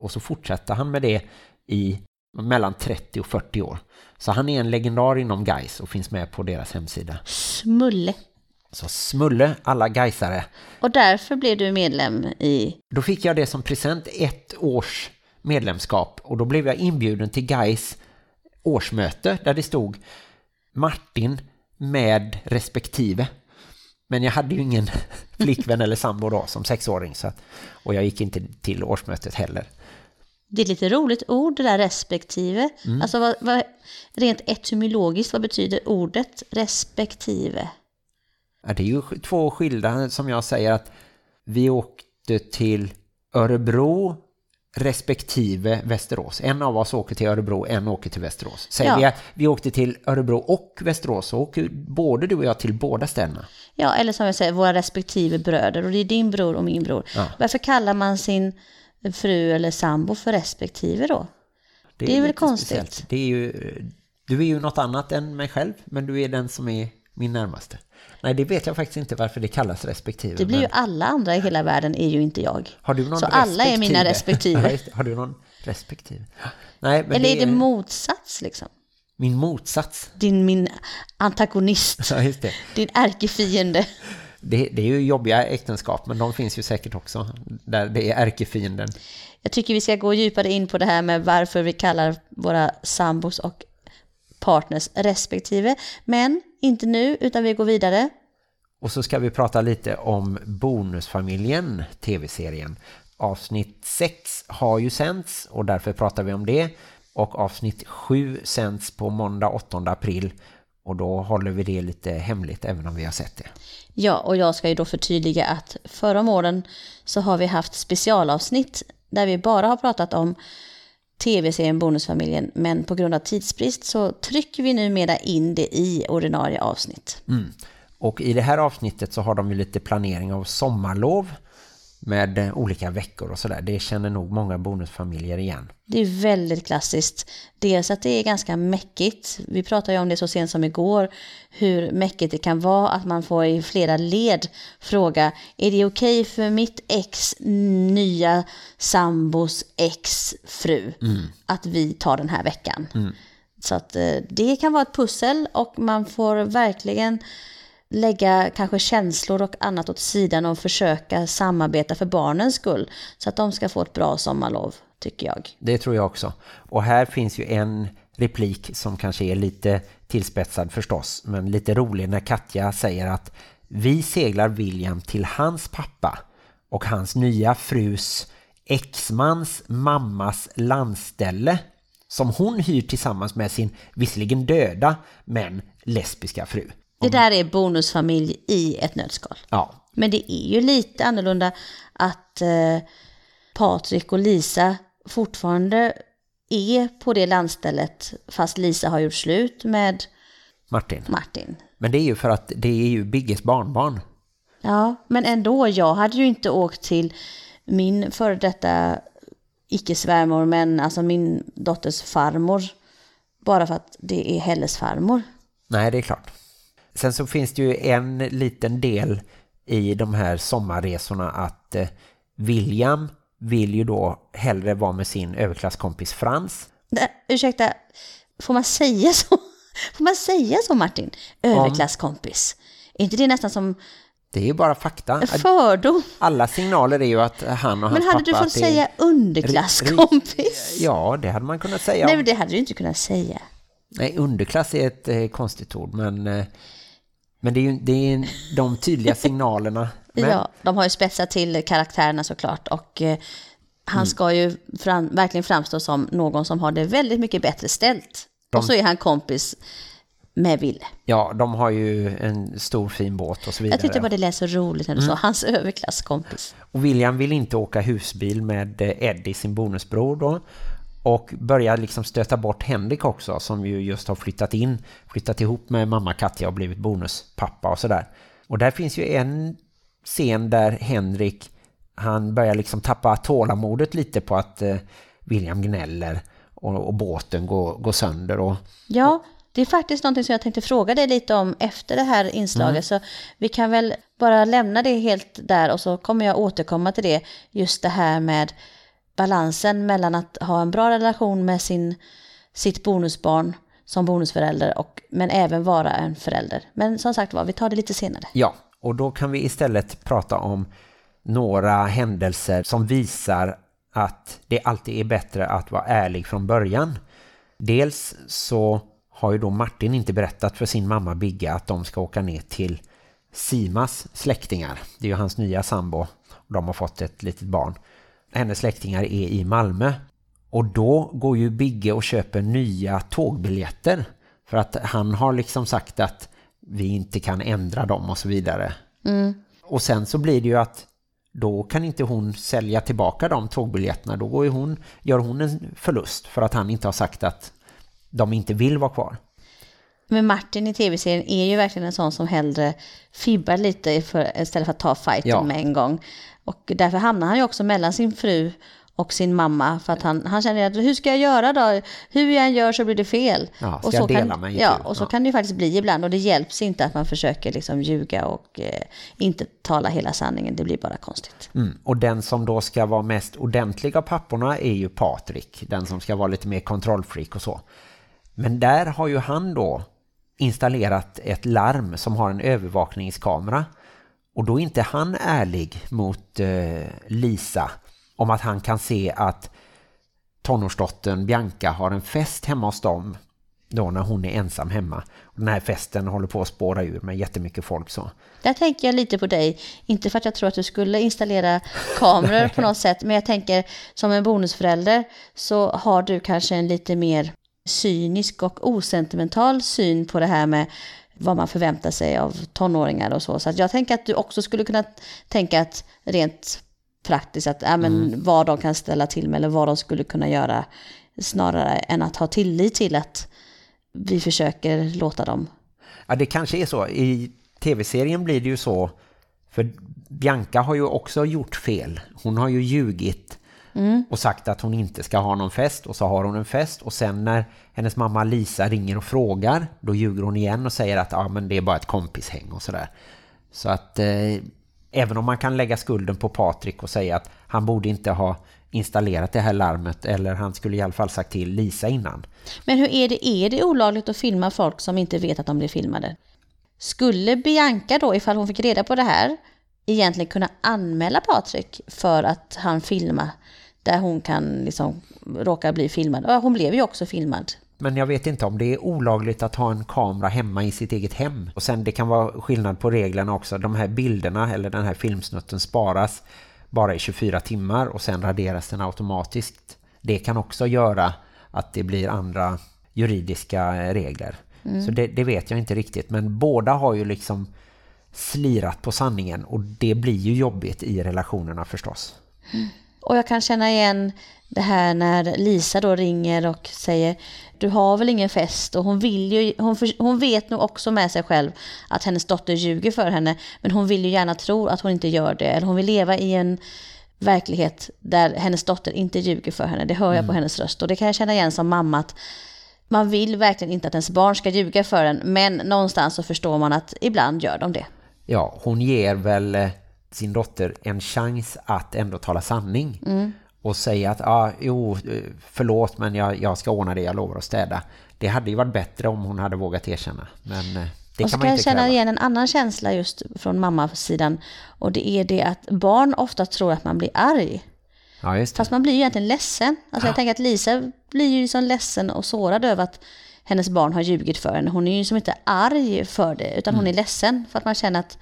och så fortsatte han med det i mellan 30 och 40 år. Så han är en legendar inom Gais och finns med på deras hemsida. Smulle. Så Smulle, alla Gaisare. Och därför blev du medlem i... Då fick jag det som present ett års medlemskap och då blev jag inbjuden till Gais årsmöte där det stod Martin med respektive. Men jag hade ju ingen flickvän eller sambo då som sexåring så att, och jag gick inte till årsmötet heller. Det är ett lite roligt ord det där respektive. Alltså vad, vad, rent etymologiskt, vad betyder ordet respektive? Ja, det är ju två skilda som jag säger att vi åkte till Örebro respektive Västerås. En av oss åker till Örebro, en åker till Västerås. Säger Ja. vi att vi åkte till Örebro och Västerås så åker både du och jag till båda städerna. Ja, eller som jag säger, våra respektive bröder. Och det är din bror och min bror. Ja. Varför kallar man sin fru eller sambo för respektive då? Det är väl konstigt. speciellt. Det är ju, du är ju något annat än mig själv, men du är den som är min närmaste. Nej, det vet jag faktiskt inte varför det kallas respektive. Det blir ju men alla andra i hela världen är ju inte jag. har du någon Så alla är mina respektive. det. har du någon respektive? Nej, men Eller är det det motsats liksom? min motsats. Din, min antagonist, Ja, det. din ärkefiende. Det. Det är ju jobbiga äktenskap, men de finns ju säkert också. Där det är ärkefienden. Jag tycker vi ska gå djupare in på det här med varför vi kallar våra sambos och partners respektive. Men inte nu, utan vi går vidare. Och så ska vi prata lite om Bonusfamiljen, tv-serien. Avsnitt 6 har ju sänts och därför pratar vi om det. Och avsnitt 7 sänds på måndag 8 april. Och då håller vi det lite hemligt även om vi har sett det. Ja, och jag ska ju då förtydliga att förra om åren så har vi haft specialavsnitt där vi bara har pratat om tv-serien Bonusfamiljen, men på grund av tidsbrist så trycker vi numera in det i ordinarie avsnitt. Och i det här avsnittet så har de ju lite planering av sommarlov. Med eh, olika veckor och sådär. Det känner nog många bonusfamiljer igen. Det är väldigt klassiskt. Dels att det är ganska mäckigt. Vi pratade ju om det så sent som igår. Hur mäckigt det kan vara att man får i flera led fråga. Är det okej för mitt ex nya sambos ex fru att vi tar den här veckan? Så att eh, det kan vara ett pussel och man får verkligen lägga kanske känslor och annat åt sidan och försöka samarbeta för barnens skull. Så att de ska få ett bra sommarlov, tycker jag. Det tror jag också. Och här finns ju en replik som kanske är lite tillspetsad förstås, men lite rolig när Katja säger att vi seglar William till hans pappa och hans nya frus exmans mammas landställe som hon hyr tillsammans med sin visserligen döda men lesbiska fru. Det där är bonusfamilj i ett nötskal. Ja, Men det är ju lite annorlunda att eh, Patrik och Lisa fortfarande är på det landstället fast Lisa har gjort slut med Martin. Martin. Men det är ju för att det är ju Bigges barnbarn. Ja, men ändå, jag hade ju inte åkt till min före detta icke-svärmor, men alltså min dotters farmor, bara för att det är Helles farmor. Nej, det är klart. Sen så finns det ju en liten del i de här sommarresorna att eh, William vill ju då hellre vara med sin överklasskompis Frans. Nej, ursäkta, får man säga så? Får man säga så Martin? Överklasskompis. Är inte det nästan som Det är ju bara fakta. fördom? Alla signaler är ju att han och hans Men hade pappa... du fått säga underklasskompis? Ja, det hade man kunnat säga. Nej, om- men det hade du inte kunnat säga. Nej, underklass är ett eh, konstigt ord, men, eh, men det är ju det är de tydliga signalerna. Men, Ja, de har ju spetsat till karaktärerna såklart och eh, han Mm. ska ju fram, verkligen framstå som någon som har det väldigt mycket bättre ställt. Och så är han kompis med Ville. ja, de har ju en stor fin båt och så vidare. Jag tyckte bara det lät så roligt när du Mm. sa hans överklasskompis. Och William vill inte åka husbil med eh, Eddie, sin bonusbror då. Och börjar liksom stöta bort Henrik också som ju just har flyttat in, flyttat ihop med mamma Katja och blivit bonuspappa och sådär. Och där finns ju en scen där Henrik, han börjar liksom tappa tålamodet lite på att eh, William gnäller och, och båten går, går sönder och Ja, det är faktiskt någonting som jag tänkte fråga dig lite om efter det här inslaget. Mm. Så vi kan väl bara lämna det helt där och så kommer jag återkomma till det. Just det här med balansen mellan att ha en bra relation med sin, sitt bonusbarn som bonusförälder och, men även vara en förälder. Men som sagt var, vi tar det lite senare. Ja, och då kan vi istället prata om några händelser som visar att det alltid är bättre att vara ärlig från början. Dels så har ju då Martin inte berättat för sin mamma Bigga att de ska åka ner till Simas släktingar. Det är ju hans nya sambo och de har fått ett litet barn. Hennes släktingar är i Malmö. Och då går ju Bigge och köper nya tågbiljetter. För att han har liksom sagt att vi inte kan ändra dem och så vidare. Och sen så blir det ju att då kan inte hon sälja tillbaka de tågbiljetterna. Då går ju hon, gör hon en förlust för att han inte har sagt att de inte vill vara kvar. Men Martin i tv-serien är ju verkligen en sån som hellre fibbar lite för, istället för att ta fighten Ja. med en gång. Och därför hamnar han ju också mellan sin fru och sin mamma. För att han, han känner att hur ska jag göra då? Hur jag än gör så blir det fel. Ja, och så kan, mig Ja, och så Ja. kan det ju faktiskt bli ibland. Och det hjälps inte att man försöker liksom ljuga och eh, inte tala hela sanningen. Det blir bara konstigt. Mm. Och den som då ska vara mest ordentlig av papporna är ju Patrik. Den som ska vara lite mer kontrollfreak och så. Men där har ju han då installerat ett larm som har en övervakningskamera. Och då är inte han ärlig mot eh, Lisa om att han kan se att tonårsdottern Bianca har en fest hemma hos dem då när hon är ensam hemma. Och den här festen håller på att spåra ur med jättemycket folk så. Där tänker jag lite på dig, inte för att jag tror att du skulle installera kameror på något sätt, men jag tänker som en bonusförälder så har du kanske en lite mer cynisk och osentimental syn på det här med vad man förväntar sig av tonåringar och så. Så jag tänker att du också skulle kunna tänka att rent praktiskt att ja, men vad de kan ställa till med eller vad de skulle kunna göra snarare än att ha tillit till att vi försöker låta dem Ja, det kanske är så. I tv-serien blir det ju så, för Bianca har ju också gjort fel. Hon har ju ljugit och sagt att hon inte ska ha någon fest och så har hon en fest och sen när hennes mamma Lisa ringer och frågar då ljuger hon igen och säger att ah, men det är bara ett kompishäng och sådär. Så att eh, även om man kan lägga skulden på Patrik och säga att han borde inte ha installerat det här larmet eller han skulle i alla fall sagt till Lisa innan. Men hur är det? Är det olagligt att filma folk som inte vet att de blir filmade? Skulle Bianca då, ifall hon fick reda på det här, egentligen kunna anmäla Patrik för att han filmar där hon kan liksom råka bli filmad? Hon blev ju också filmad. Men jag vet inte om det är olagligt att ha en kamera hemma i sitt eget hem. Och sen det kan vara skillnad på reglerna också. De här bilderna eller den här filmsnutten sparas bara i 24 timmar och sen raderas den automatiskt. Det kan också göra att det blir andra juridiska regler. Så det, det vet jag inte riktigt. Men båda har ju liksom slirat på sanningen och det blir ju jobbigt i relationerna förstås. Och jag kan känna igen det här när Lisa då ringer och säger du har väl ingen fest och hon vill ju, hon, för, hon vet nog också med sig själv att hennes dotter ljuger för henne men hon vill ju gärna tro att hon inte gör det eller hon vill leva i en verklighet där hennes dotter inte ljuger för henne. Det hör jag på hennes röst och det kan jag känna igen som mamma att man vill verkligen inte att ens barn ska ljuga för en men någonstans så förstår man att ibland gör de det. Ja, hon ger väl eh, sin dotter en chans att ändå tala sanning. Och säga att, ah, jo, förlåt men jag, jag ska ordna det, jag lovar att städa. Det hade ju varit bättre om hon hade vågat erkänna. Men eh, det och så kan kan jag känna kräva. igen en annan känsla just från mammasidan och det är det att barn ofta tror att man blir arg. Ja, just det. Fast man blir ju egentligen ledsen. Alltså jag tänker att Lisa blir ju liksom ledsen och sårad över att hennes barn har ljugit för henne. Hon är ju som inte arg för det, utan hon är ledsen för att man känner att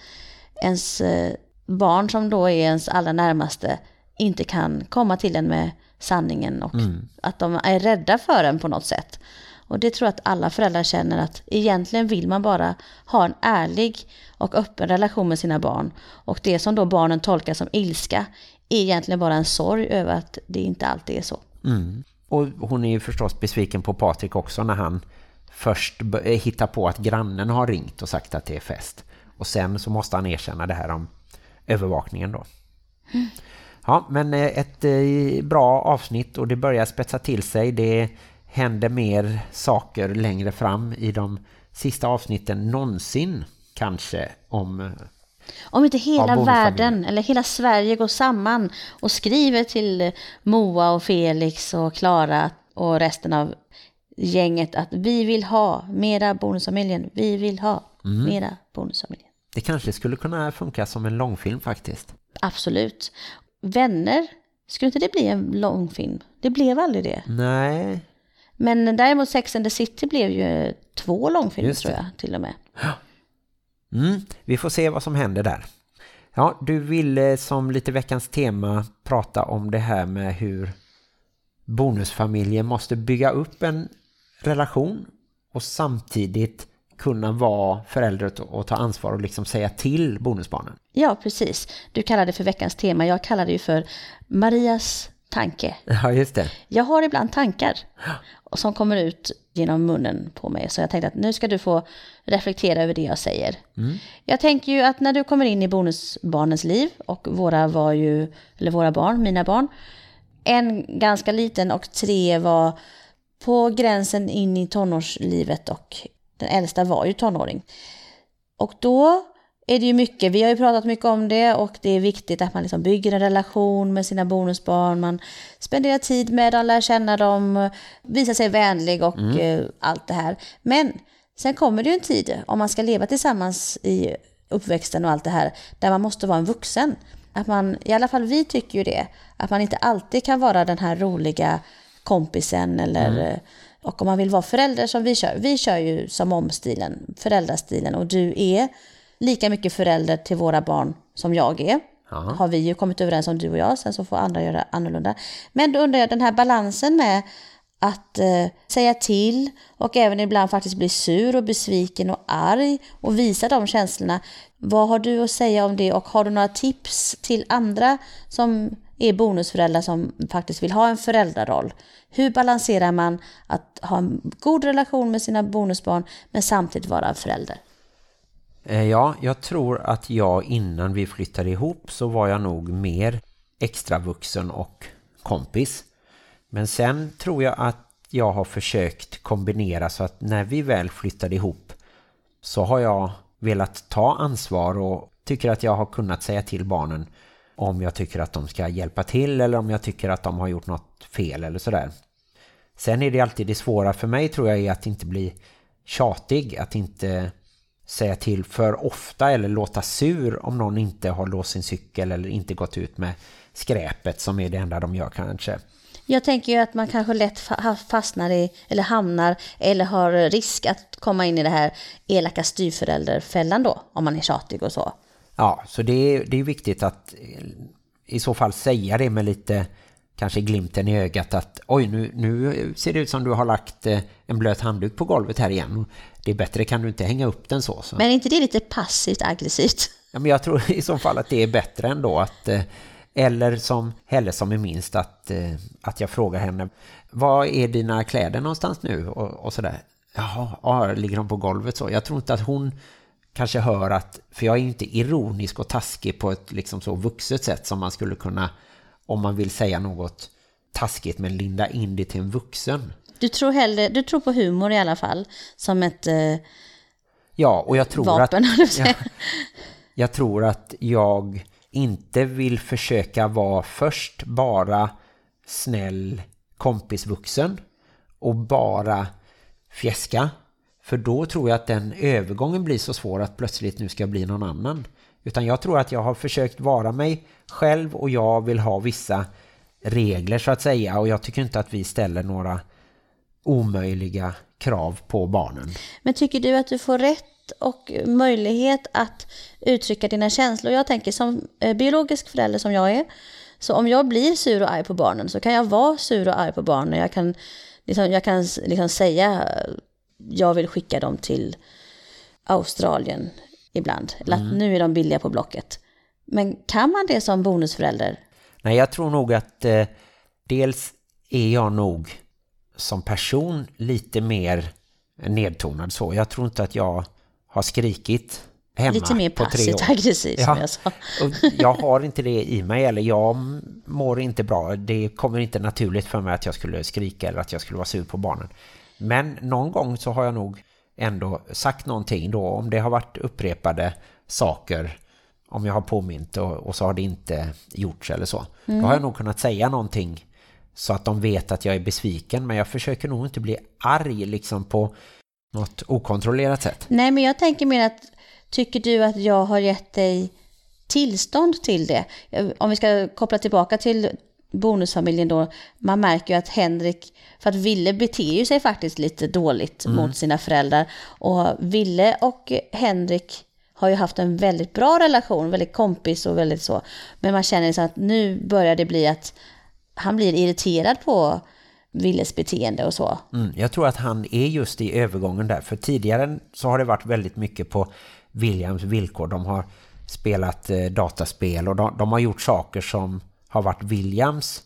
ens eh, barn som då är ens allra närmaste inte kan komma till en med sanningen och att de är rädda för en på något sätt. Och det tror jag att alla föräldrar känner att egentligen vill man bara ha en ärlig och öppen relation med sina barn. Och det som då barnen tolkar som ilska är egentligen bara en sorg över att det inte alltid är så. Mm. Och hon är ju förstås besviken på Patrik också när han först eh, hittar på att grannen har ringt och sagt att det är fest. Och sen så måste han erkänna det här om övervakningen då. Ja, men eh, ett eh, bra avsnitt och det börjar spetsa till sig. Det händer mer saker längre fram i de sista avsnitten någonsin kanske om... eh, Om inte hela världen eller hela Sverige går samman och skriver till Moa och Felix och Klara och resten av gänget att vi vill ha mera bonusfamiljen, vi vill ha mera bonusfamiljen. Det kanske skulle kunna funka som en långfilm faktiskt. Absolut. Vänner, skulle inte det bli en långfilm? Det blev aldrig det. Nej, Men däremot Sex and the City blev ju två långfilmer tror jag till och med. Mm, vi får se vad som händer där. Ja, du ville som lite veckans tema prata om det här med hur bonusfamiljen måste bygga upp en relation och samtidigt kunna vara förälder och- ta ansvar och liksom säga till bonusbarnen. Ja, precis. Du kallar det för veckans tema. Jag kallar det ju för Marias tanke. Ja, just det. Jag har ibland tankar och som kommer ut genom munnen på mig. Så jag tänkte att nu ska du få reflektera över det jag säger. Jag tänker ju att när du kommer in i bonusbarnens liv och våra var ju, eller våra barn, mina barn, en ganska liten och tre var på gränsen in i tonårslivet och den äldsta var ju tonåring. Och då är det ju mycket, vi har ju pratat mycket om det och det är viktigt att man liksom bygger en relation med sina bonusbarn, man spenderar tid med dem, lär känna dem, visar sig vänlig och eh, allt det här. Men sen kommer det ju en tid, om man ska leva tillsammans i uppväxten och allt det här, där man måste vara en vuxen. Att man, i alla fall vi tycker ju det, att man inte alltid kan vara den här roliga kompisen eller eh, och om man vill vara förälder som vi kör, vi kör ju som omstilen, föräldrastilen och du är lika mycket förälder till våra barn som jag är. Har vi ju kommit överens om du och jag, sen så får andra göra annorlunda. Men då undrar jag den här balansen med att eh, säga till och även ibland faktiskt bli sur och besviken och arg och visa de känslorna. Vad har du att säga om det och har du några tips till andra som är bonusföräldrar som faktiskt vill ha en föräldraroll? Hur balanserar man att ha en god relation med sina bonusbarn men samtidigt vara en förälder? Eh, ja, jag tror att jag innan vi flyttade ihop så var jag nog mer extra vuxen och kompis. Men sen tror jag att jag har försökt kombinera så att när vi väl flyttade ihop så har jag velat ta ansvar och tycker att jag har kunnat säga till barnen om jag tycker att de ska hjälpa till eller om jag tycker att de har gjort något fel eller sådär. Sen är det alltid det svåra för mig tror jag är att inte bli tjatig, att inte säga till för ofta eller låta sur om någon inte har låst sin cykel eller inte gått ut med skräpet som är det enda de gör kanske. Jag tänker ju att man kanske lätt fastnar i, eller hamnar, eller har risk att komma in i det här elaka styrförälderfällan då, om man är tjatig och så. Ja, så det är, det är viktigt att eh, i så fall säga det med lite kanske glimten i ögat att oj nu, nu ser det ut som du har lagt eh, en blöt handduk på golvet här igen. Det är bättre, kan du inte hänga upp den så? så. Men är inte det lite passivt aggressivt? Ja, men jag tror i så fall att det är bättre ändå att eh, eller som Helle som är minst att, att jag frågar henne Var är dina kläder någonstans nu? Och, och sådär Jaha, ja, ligger de på golvet så? Jag tror inte att hon kanske hör att För jag är ju inte ironisk och taskig på ett liksom så vuxet sätt som man skulle kunna Om man vill säga något taskigt men linda in det till en vuxen Du tror, hellre, du tror på humor i alla fall, som ett eh, Ja, och jag tror vapen, att jag. Jag tror att jag inte vill försöka vara först bara snäll kompisvuxen och bara fjäska. För då tror jag att den övergången blir så svår att plötsligt nu ska jag bli någon annan. Utan jag tror att jag har försökt vara mig själv och jag vill ha vissa regler så att säga. Och jag tycker inte att vi ställer några omöjliga krav på barnen. Men tycker du att du får rätt och möjlighet att uttrycka dina känslor? Jag tänker som eh, biologisk förälder som jag är, så om jag blir sur och arg på barnen så kan jag vara sur och arg på barnen. Jag kan, liksom, jag kan liksom säga jag vill skicka dem till Australien ibland. Eller att nu är de billiga på Blocket. Men kan man det som bonusförälder? Nej, jag tror nog att eh, dels är jag nog som person lite mer nedtonad så. Jag tror inte att jag har skrikit hemma Lite mer på tre passivt år. aggressiv som jag sa. jag har inte det i mig eller jag mår inte bra. Det kommer inte naturligt för mig att jag skulle skrika eller att jag skulle vara sur på barnen. Men någon gång så har jag nog ändå sagt någonting då om det har varit upprepade saker om jag har påmint och, och så har det inte gjorts eller så. Då har jag nog kunnat säga någonting så att de vet att jag är besviken men jag försöker nog inte bli arg liksom på något okontrollerat sätt. Nej, men jag tänker mer att tycker du att jag har gett dig tillstånd till det? Om vi ska koppla tillbaka till bonusfamiljen då, man märker ju att Henrik, för att Ville beter ju sig faktiskt lite dåligt mot sina föräldrar. Och Ville och Henrik har ju haft en väldigt bra relation, väldigt kompis och väldigt så. Men man känner så att nu börjar det bli att han blir irriterad på Villes beteende och så. Mm, jag tror att han är just i övergången där. För tidigare så har det varit väldigt mycket på Williams villkor. De har spelat eh, dataspel och de, de har gjort saker som har varit Williams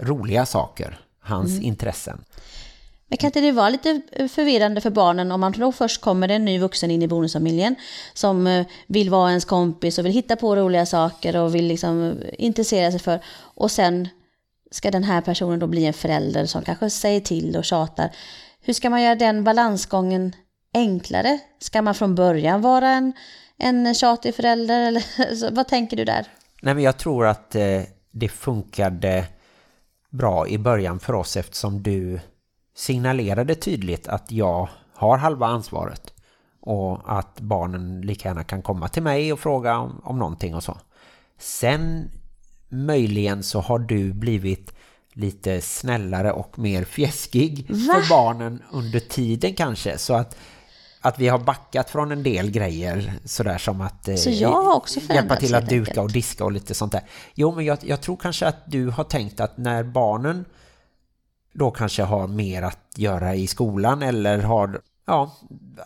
roliga saker. Hans intressen. Men kan inte det vara lite förvirrande för barnen om man då först kommer en ny vuxen in i bonusfamiljen som eh, vill vara ens kompis och vill hitta på roliga saker och vill liksom intressera sig för och sen ska den här personen då bli en förälder som kanske säger till och tjatar. Hur ska man göra den balansgången enklare? Ska man från början vara en, en tjatig förälder eller vad tänker du där? Nej men jag tror att eh, det funkade bra i början för oss eftersom du signalerade tydligt att jag har halva ansvaret och att barnen lika gärna kan komma till mig och fråga om, om någonting och så. Sen möjligen så har du blivit lite snällare och mer fjäskig Va? för barnen under tiden kanske så att att vi har backat från en del grejer sådär som att eh, Så jag har också hjälpa till att duka enkelt. och diska och lite sånt där. Jo, men jag, jag tror kanske att du har tänkt att när barnen då kanske har mer att göra i skolan eller har, ja,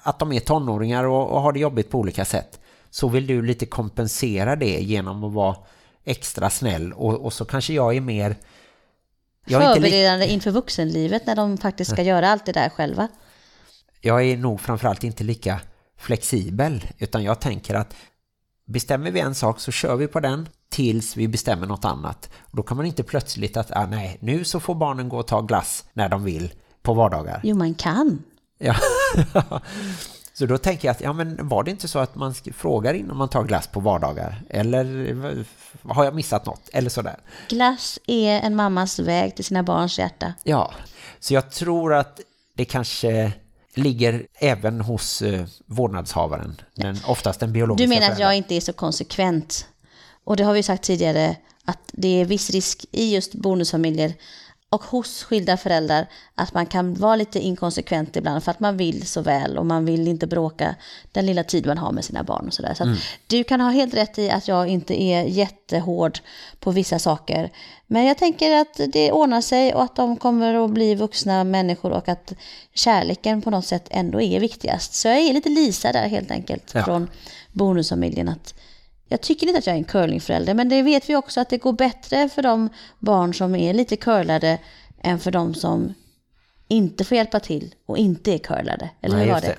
att de är tonåringar och, och har det jobbigt på olika sätt så vill du lite kompensera det genom att vara extra snäll och, och så kanske jag är mer jag är, Förberedande inför vuxenlivet när de faktiskt ska göra allt det där själva. Jag är nog framförallt inte lika flexibel utan jag tänker att bestämmer vi en sak så kör vi på den tills vi bestämmer något annat. Och då kan man inte plötsligt att ah, nej, nu så får barnen gå och ta glass när de vill på vardagar. Jo, man kan. Ja. så då tänker jag att ja, men var det inte så att man frågar innan man tar glass på vardagar? Eller har jag missat något? Eller sådär. Glass är en mammas väg till sina barns hjärta. Ja, så jag tror att det kanske ligger även hos eh, vårdnadshavaren. Den, oftast den biologiska Du menar att jag inte är så konsekvent? Och det har vi sagt tidigare att det är viss risk i just bonusfamiljer och hos skilda föräldrar att man kan vara lite inkonsekvent ibland för att man vill så väl och man vill inte bråka den lilla tid man har med sina barn och sådär. Så, att du kan ha helt rätt i att jag inte är jättehård på vissa saker. Men jag tänker att det ordnar sig och att de kommer att bli vuxna människor och att kärleken på något sätt ändå är viktigast. Så jag är lite Lisa där helt enkelt Ja. från bonusfamiljen att jag tycker inte att jag är en curlingförälder, men det vet vi också att det går bättre för de barn som är lite curlade än för de som inte får hjälpa till och inte är curlade. Eller Nej, hur var just det?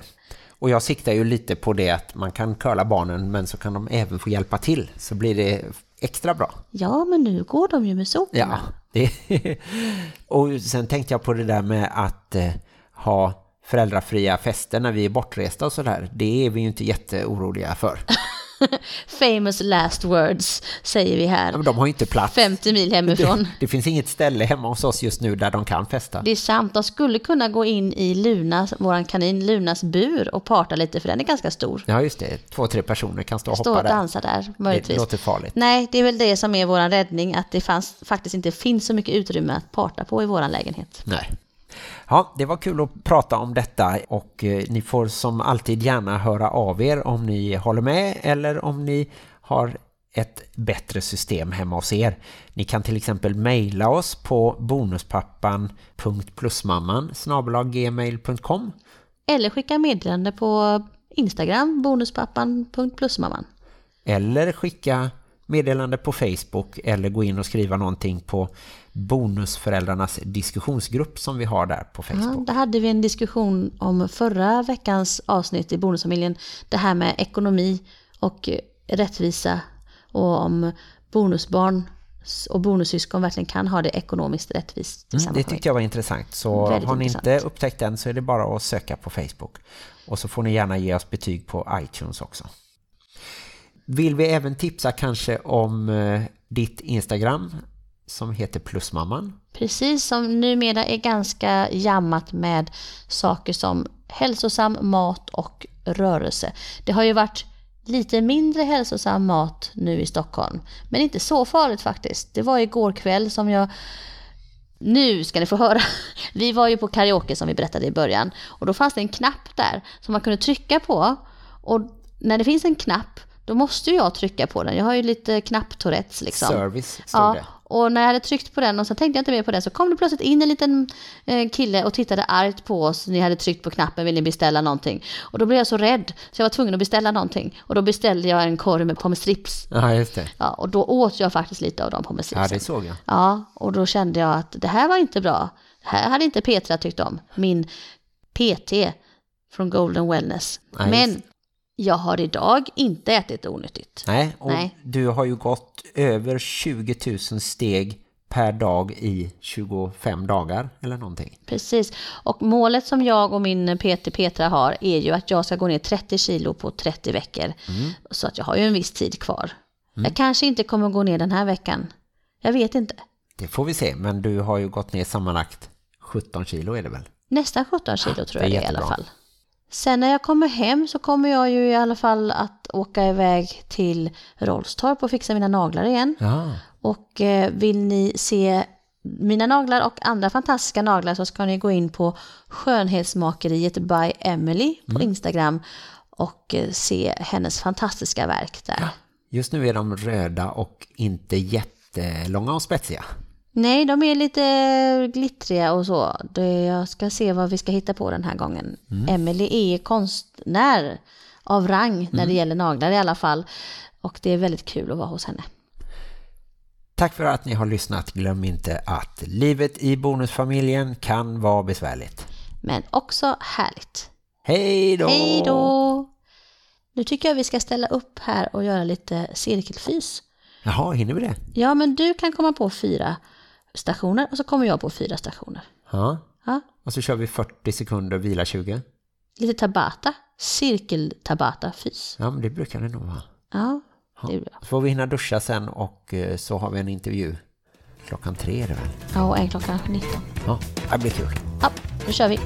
Och jag siktar ju lite på det att man kan curla barnen men så kan de även få hjälpa till. Så blir det extra bra. Ja, men nu går de ju med soporna. Ja. Det och sen tänkte jag på det där med att eh, ha föräldrafria fester när vi är bortresta och sådär. Det är vi ju inte jätteoroliga för. Famous last words säger vi här. men de har ju inte plats. 50 mil hemifrån. Det, det finns inget ställe hemma hos oss just nu där de kan festa. Det är sant, de skulle kunna gå in i Lunas, våran kanin Lunas bur och parta lite för den är ganska stor. Ja just det, två, tre personer kan stå och Stå hoppa och där. dansa där, Det möjligtvis. låter farligt. Nej, det är väl det som är våran räddning, att det fanns, faktiskt inte finns så mycket utrymme att parta på i våran lägenhet. Nej. Ja, det var kul att prata om detta och eh, ni får som alltid gärna höra av er om ni håller med eller om ni har ett bättre system hemma hos er. Ni kan till exempel mejla oss på bonuspappan.plusmamman gmail.com Eller skicka meddelande på Instagram, bonuspappan.plusmamman. eller skicka meddelande på Facebook eller gå in och skriva någonting på bonusföräldrarnas diskussionsgrupp som vi har där på Ja, Facebook. där hade vi en diskussion om förra veckans avsnitt i Bonusfamiljen. Det här med ekonomi och rättvisa och om bonusbarn och bonussyskon verkligen kan ha det ekonomiskt rättvist Mm, det tyckte jag var intressant. Så Väldigt har ni intressant. inte upptäckt den så är det bara att söka på Facebook. Och så får ni gärna ge oss betyg på iTunes också. Vill vi även tipsa kanske om eh, ditt Instagram som heter Plusmamman? Precis som numera är ganska jammat med saker som hälsosam mat och rörelse. Det har ju varit lite mindre hälsosam mat nu i Stockholm. Men inte så farligt faktiskt. Det var igår kväll som jag... Nu ska ni få höra. Vi var ju på karaoke som vi berättade i början. Och då fanns det en knapp där som man kunde trycka på. Och när det finns en knapp, då måste ju jag trycka på den. Jag har ju lite knapp-tourettes liksom. Service stod Ja, det. och när jag hade tryckt på den och så tänkte jag inte mer på den så kom det plötsligt in en liten eh, kille och tittade argt på oss. Ni hade tryckt på knappen, vill ni beställa någonting? Och då blev jag så rädd så jag var tvungen att beställa någonting. Och då beställde jag en korv med pommes frites. Ja, just det. Ja, och då åt jag faktiskt lite av de pommes Ja, det såg jag. Ja, och då kände jag att det här var inte bra. Det här hade inte Petra tyckt om. Min PT från Golden Wellness. Nej, Men. Jag har idag inte ätit onyttigt. Nej, och Nej. du har ju gått över 20 000 steg per dag i 25 dagar eller någonting. Precis. Och målet som jag och min PT Petra har är ju att jag ska gå ner 30 kilo på 30 veckor. Så att jag har ju en viss tid kvar. Jag kanske inte kommer gå ner den här veckan. Jag vet inte. Det får vi se, men du har ju gått ner sammanlagt 17 kilo är det väl? Nästan 17 kilo tror det är jag det är i alla fall. Sen när jag kommer hem så kommer jag ju i alla fall att åka iväg till Rollstorp och fixa mina naglar igen. Ja. Och eh, vill ni se mina naglar och andra fantastiska naglar så ska ni gå in på skönhetsmakeriet by Emily på Instagram och eh, se hennes fantastiska verk där. Just nu är de röda och inte jättelånga och spetsiga. Nej, de är lite glittriga och så. Jag ska se vad vi ska hitta på den här gången. Emily är konstnär av rang när det gäller naglar i alla fall. Och det är väldigt kul att vara hos henne. Tack för att ni har lyssnat. Glöm inte att livet i bonusfamiljen kan vara besvärligt. Men också härligt. Hej då! Hej då! Nu tycker jag vi ska ställa upp här och göra lite cirkelfys. Jaha, hinner vi det? Ja, men du kan komma på fyra stationer och så kommer jag på fyra stationer. Ja. Ja, Och så kör vi 40 sekunder, vila 20. lite tabata, cirkel-tabata-fys. Ja, men det brukar det nog vara. Ja, det är bra. Så får vi hinna duscha sen och eh, så har vi en intervju. Klockan tre är det väl? Ja, och en klockan 19. Ja, det blir kul. Ja, då kör vi.